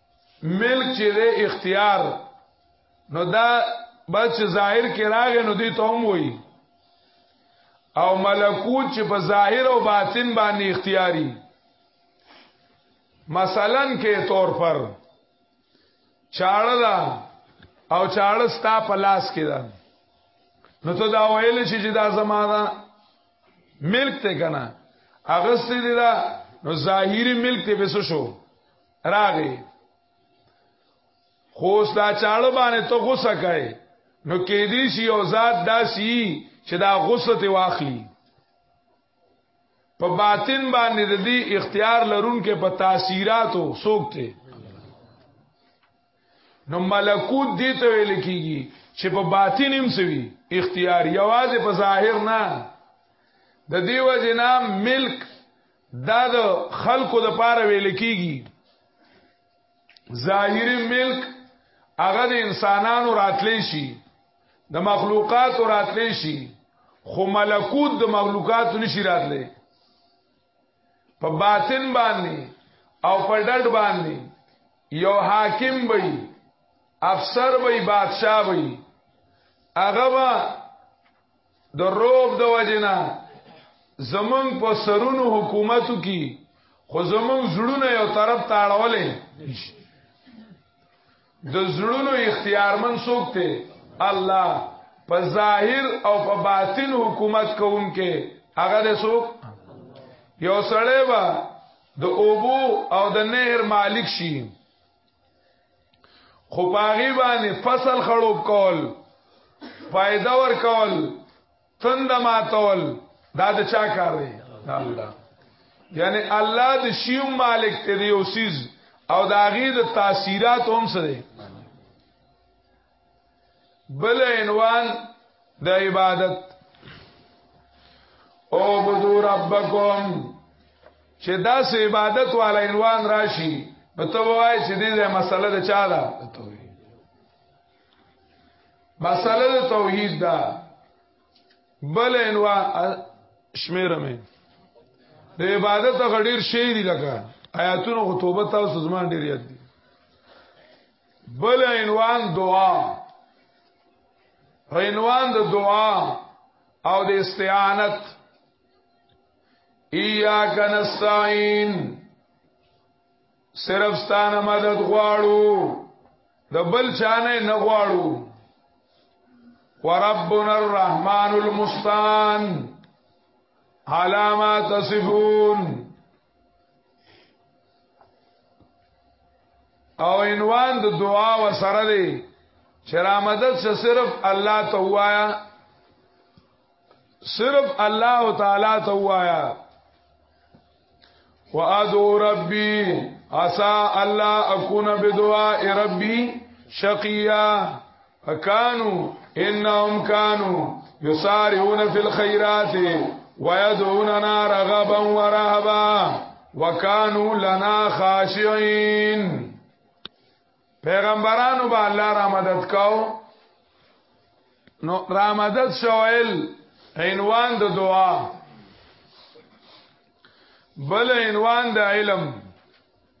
Speaker 1: ملک چې د اختیار نو دا بچ ظاهر کې راغې نو دې ته هم وای او ملکوت چې په ظاهر او باطن باندې اختیاري مثلا کې طور پر چاړه دا او چاړه ستا په لاس کې ده نو ته دا ویل شي چې دا زمانہ ملک ته کنه اغستی دی دا نو ظاهری ملک ته بسو شو راغی خو اوس دا چاړه باندې ته غوسه کوي نو کې دې شي او ذات داسي چې دا غوسه ته واخلي په باطن باندې د دې اختیار لرونکو په تاثیراتو سوکته نو ملکوت دې ته ویل کیږي چې په باطن هم سوي اختیار یوازې په ظاهر نه د دیو جنا ملک دا د خلکو د پاره ویل کیږي ظاهری ملک هغه د انسانانو راتلی شي د مخلوقات راتلی شي خو ملکوت د مخلوقات نشي راتلی په باطن باندې او په ډډ باندې یو حاکم وي افسر وي بادشاہ وي هغه د روب د وجنا زمون په سرونو حکومتو کی خو زمون زړونه یو طرف ته اړولې د زړونو اختیارمن څوک ته الله په ظاهر او په باطن حکومت کوونکې هغه د څوک یو سړی به د اوبو او د نهر مالک شي خو باغی باندې فصل خړوب کول فائدہ ور کول تند ماتول دا د چا کار دی الله یعنی الله د شیو مالک ته دی اوسیز او دا غي د تاثیرات هم سره بل عنوان د عبادت او بدو ربکم چې دا سه عبادت والا عنوان راشي نو ته وای چې دې مسله د چا ده توحید مسله د توحید ده بل عنوان شمیره مې د عبادت غډیر شی دی لکه آیاتونو خطوبه تاسو زمان ډیر یاد دي بل عنوان دعا عنوان د دعا او د استعانت ایاک نستعين صرف ستانه مدد غواړو د بل چانه نه غواړو وربنا الرحمن المستعان علامات تصفون او عنوان د دعا و سره دی چې را مدد شه صرف الله ته وایا صرف الله تعالی ته وایا وادعو ربي عسى الله اكون بدعاء ربي شقيا فكانوا انهم كانوا يسارعون في الخيرات ويدعوننا رغبا ورهبا وكانوا لنا خاشعين پیغمبرانو با الله را کو کاو نو را شوئل عنوان د دعا بل عنوان د علم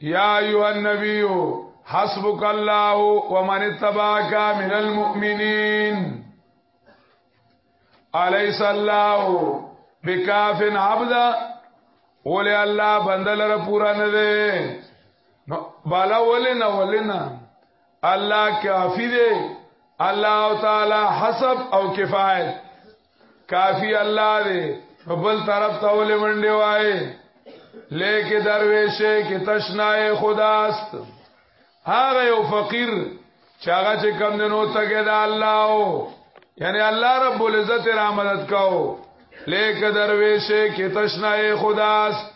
Speaker 1: یا ایو النبیو حسبک الله ومن اتبعك من المؤمنین الیس الله بکاف عبدا اولی الله بندل را پورا نه ده نو بالا ولنا ولنا الله کافی ده الله تعالی حسب او کفایت کافی الله دې په بل طرف ته ولې منډه وای لیکه درویشه کې تشنای خداست هغه یو فقیر چې هغه چې کم نه نو تګه دا الله او یعنی الله رب العزت را مدد کاو لیکه درویشه کې تشنای خداست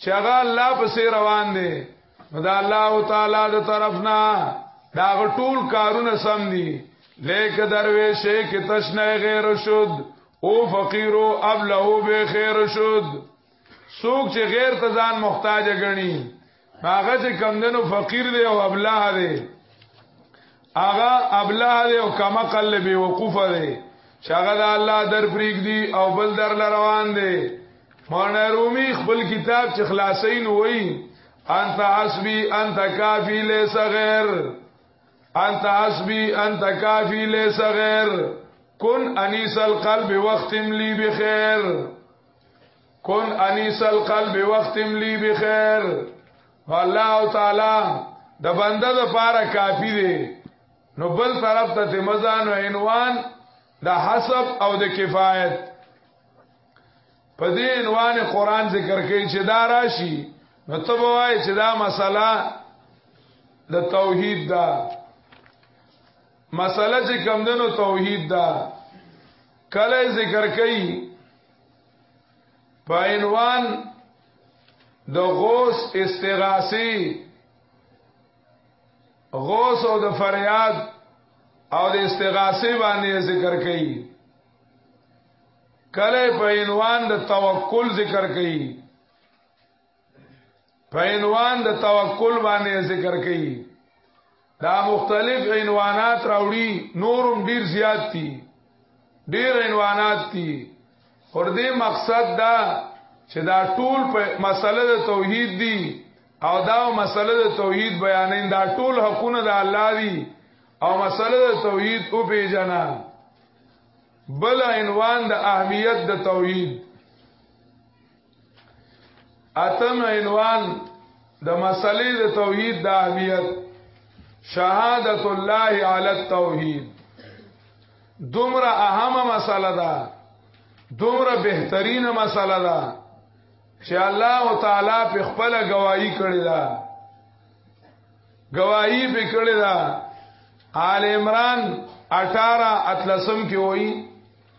Speaker 1: چې هغه الله پسې روان دی نو دا الله تعالی د طرفنا دا ټول کارونه سم دي لیک درویشه کې تشنه غیر شد او فقیرو اب له به خیر شد سوک چې غیر ته ځان محتاج غني هغه چې کمندنو فقیر دی او ابله دی هغه ابله دی او کما قل به وقوف دی چې هغه د الله در پریګ دی او بل در روان دی مولانا رومي خپل کتاب چې خلاصین وای انت حسبی انت کافی لیس غیر انت حسبی انت کافی لیس غیر کن انیس القلب وختم لی بخیر کن انیس القلب وختم لی بخیر والله تعالی د بنده د پاره کافی دی نو بل طرف ته تمزان او عنوان د حسب او د کفایت په دې عنوان قران ذکر کوي چې دا راشي نو ته وای چې دا مسله د توحید دا مسله چې کم دنو توحید دا کله ذکر کوي په عنوان د غوث استغاثی غوث او د فریاد او د استغاثی باندې ذکر کړي کله په عنوان د توکل ذکر کړي په عنوان د توکل باندې ذکر کړي دا مختلف عنوانات راوړي نورم ډیر زیات دي ډیر عنوانات دي پر دې مقصد دا چې دا ټول په مسله د توحید دي او دا مسله د توحید بیانین دا ټول حقونه د الله دي او مسله د توحید او پیجنا بل عنوان د اهمیت د توحید اتم عنوان د مسلې د توحید د اهمیت شهادت الله علی التوحید دومره اهمه مسله ده دومره بهترینه مسله ده چې الله تعالی په خپل گواہی کړی ده گواہی په کړی ده آل عمران 18 اتلسم کې وایي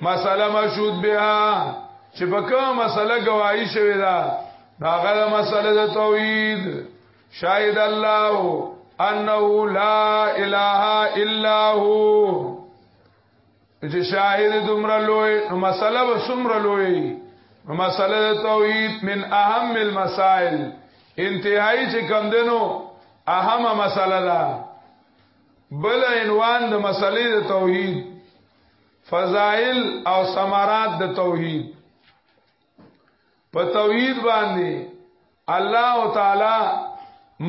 Speaker 1: مساله مشهود بها چې په کومه مسله گواہی شوی دا هغه مسله د توحید شاهد الله انه لا اله الا هو چې شاهد دومره لوی نو مسله به څومره لوی نو مسله د توحید من اهم المسائل انتهایی چې کم دنو اهمه مسله ده بل عنوان د مسلې د توحید فضائل او ثمرات د توحید په توحید باندې الله تعالی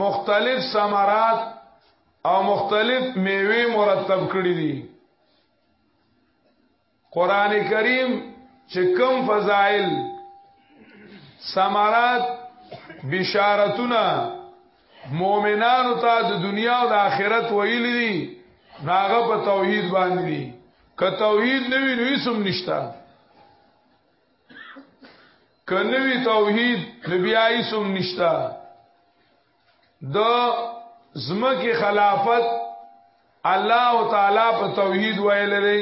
Speaker 1: مختلف ثمرات او مختلف میوه مرتب کړی دي قران کریم چې کوم فضائل ثمرات بشارتونه مؤمنانو ته د دنیا او د آخرت ویل دي ناغه په توحید باندې دي که توحید نه وي نو هیڅ هم نشته که نه وي توحید نو بیا هیڅ هم نشته د زمکه خلافت الله تعالی په توحید ویل لري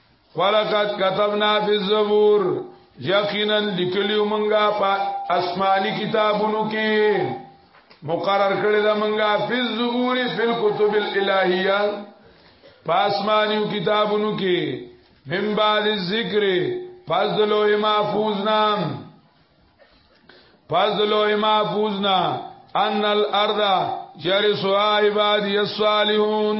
Speaker 1: ولقد كتبنا في الزبور یقینا لیکلیو منګه په آسماني کتابونو کې مقرر کړی دا منګه فی الزبور فی الكتب الالهیه په آسماني کتابونو کې من بعد الذکر فضل او محفوظ نام فضل او محفوظ نا ان الارض يرثها عبادي الصالحون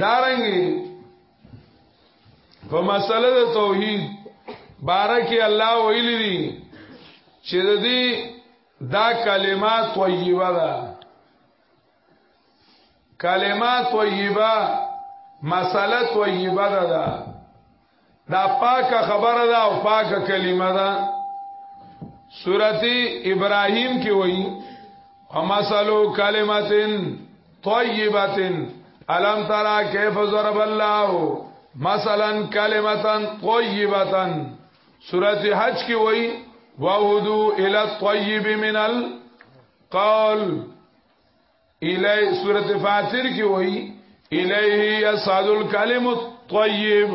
Speaker 1: دارنګي په مسله د توحید بارکه الله ویلی دي چې د دې دا کلمات طیبه ده کلمات طیبه مسله طیبه ده دا پاکه خبره ده او پاکه کلمه ده سورت ابراهیم کې وایي ومثلو کلمتن طیبتن الم ترى كيف ضرب الله مثلا كلمه طيبه سورۃ حج کې وایي وهدو الى الطيب من القول الی سورۃ فاطر کې وایي الیه یصعد الکلم الطیب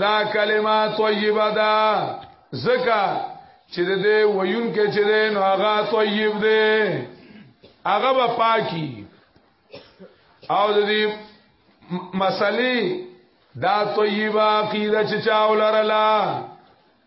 Speaker 1: دا کلمه طیبه ده زکه چې دې ویون کې چې دې نو هغه طیب ده هغه به پاکي او دې مسلې دا طیبه عقیده چې چا ولرلا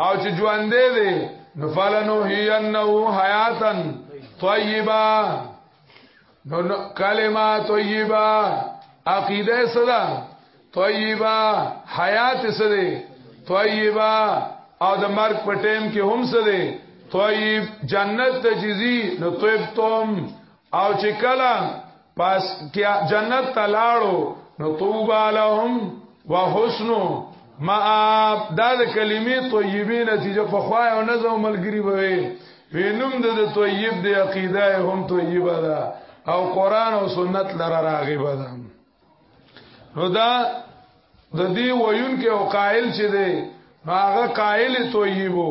Speaker 1: او چې ژوندې دي نو فلنو هینه حیاتن طیبه نو کلمه طیبه عقیده صدا طیبه حیات صدا طیبه او د مرګ په ټیم کې هم صدا طیب جنت تجزی نو طیب تم او چې کله پس کیا جنت تلاړو نو توبه لهم وحسن ما دا د کلمې طیبه نتیجه په خوای او نظم ملګری بوي وینم د طیب د عقیده هم طیبه ده او قران او سنت لره راغب ده نو دا د دې ویون کې او قائل چې دی هغه قائل طیبو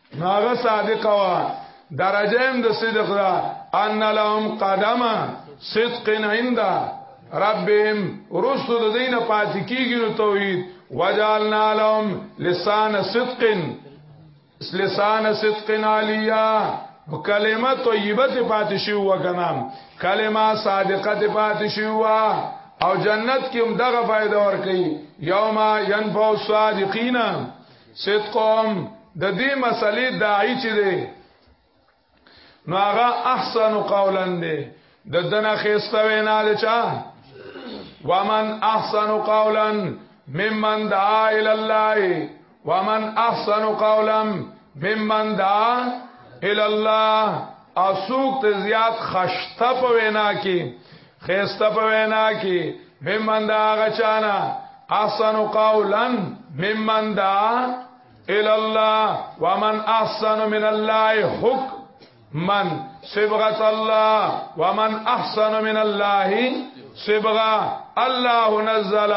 Speaker 1: ناغه صادق وا درجه هم د صدق دا ان لهم قدما صدق عند ربهم رسل د دینه پاتې کیږي نو توحید وجعلنا لهم لسان صدق لسان صدق علیا کلمه طیبه ته پاتې شو وکنام کلمه صادقه ته پاتې شو او جنت کې هم دغه فائدہ ور کوي یوم ينفع الصادقین سید قوم د دې مسلې داعی چې دی نو هغه احسن قولا دی د دنه خسته وینا ده چا ومن احسن قولا ممن دعا الى الله ومن احسن قولا ممن دعا الى الله اسوک ته زیات خشته په وینا کې خسته په وینا کې ممن دعا غچانا احسن قولا ممن دعا الى الله ومن احسن من الله حكم من صبغه الله ومن احسن من الله سبغا الله نزل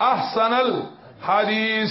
Speaker 1: احسن الحديث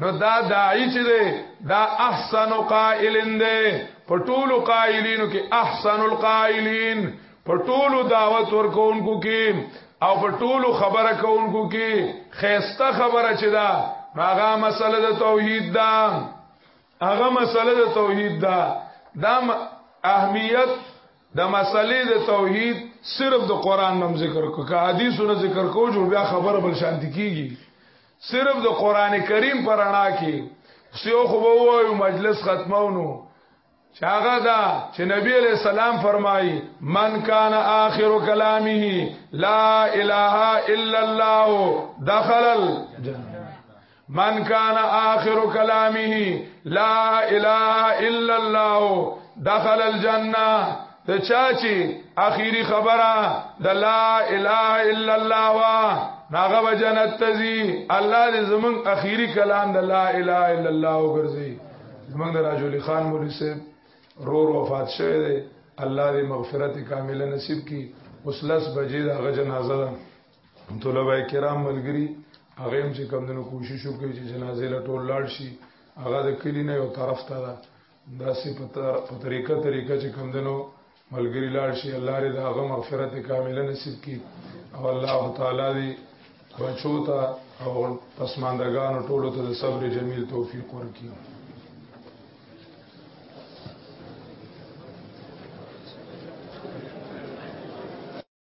Speaker 1: نو دا داعی چې دی دا احسن قائلین دی په ټولو قائلینو کې احسن القائلین په ټولو دعوت ورکوونکو کې او په ټولو خبره کوونکو کې خيسته خبره چې دا هغه مسله د توحید دا هغه مسله د توحید دا دا اهمیت د مسلې د توحید صرف د قران نوم ذکر کو که حدیثونو ذکر کو جو بیا خبره بل شانتی کیږي صرف د قران کریم پر اړه کې سیو خو به وایو مجلس ختمونو چاغه دا چې نبی علیہ السلام فرمایي من کان آخر کلامه لا اله الا الله دخل الجنه من کان آخر کلامه لا اله الا الله دخل الجنه د چا چې اخیری خبره د لا اله الا الله وا ناغه به جنت تزي الله دې زمون اخیری کلام د لا اله الا الله وګرځي زمون د راجل خان مولوی صاحب رور وفات شوه دی الله دې مغفرت کامله نصیب کی اوس لس بجې د هغه جنازه ده طلبه کرام ملګری هغه هم چې کم دنو کوشش وکړي چې جنازه له ټول لاړ شي هغه د کلی نه یو طرف ته ده دا سی په طریقه طریقه چې کم دنو ملګری لاړ شي الله رې دا غو مغفرت کامله نصیب کړي او الله تعالی دې بچو ته او پسماندګانو ټولو ته صبر جمیل توفیق ورکړي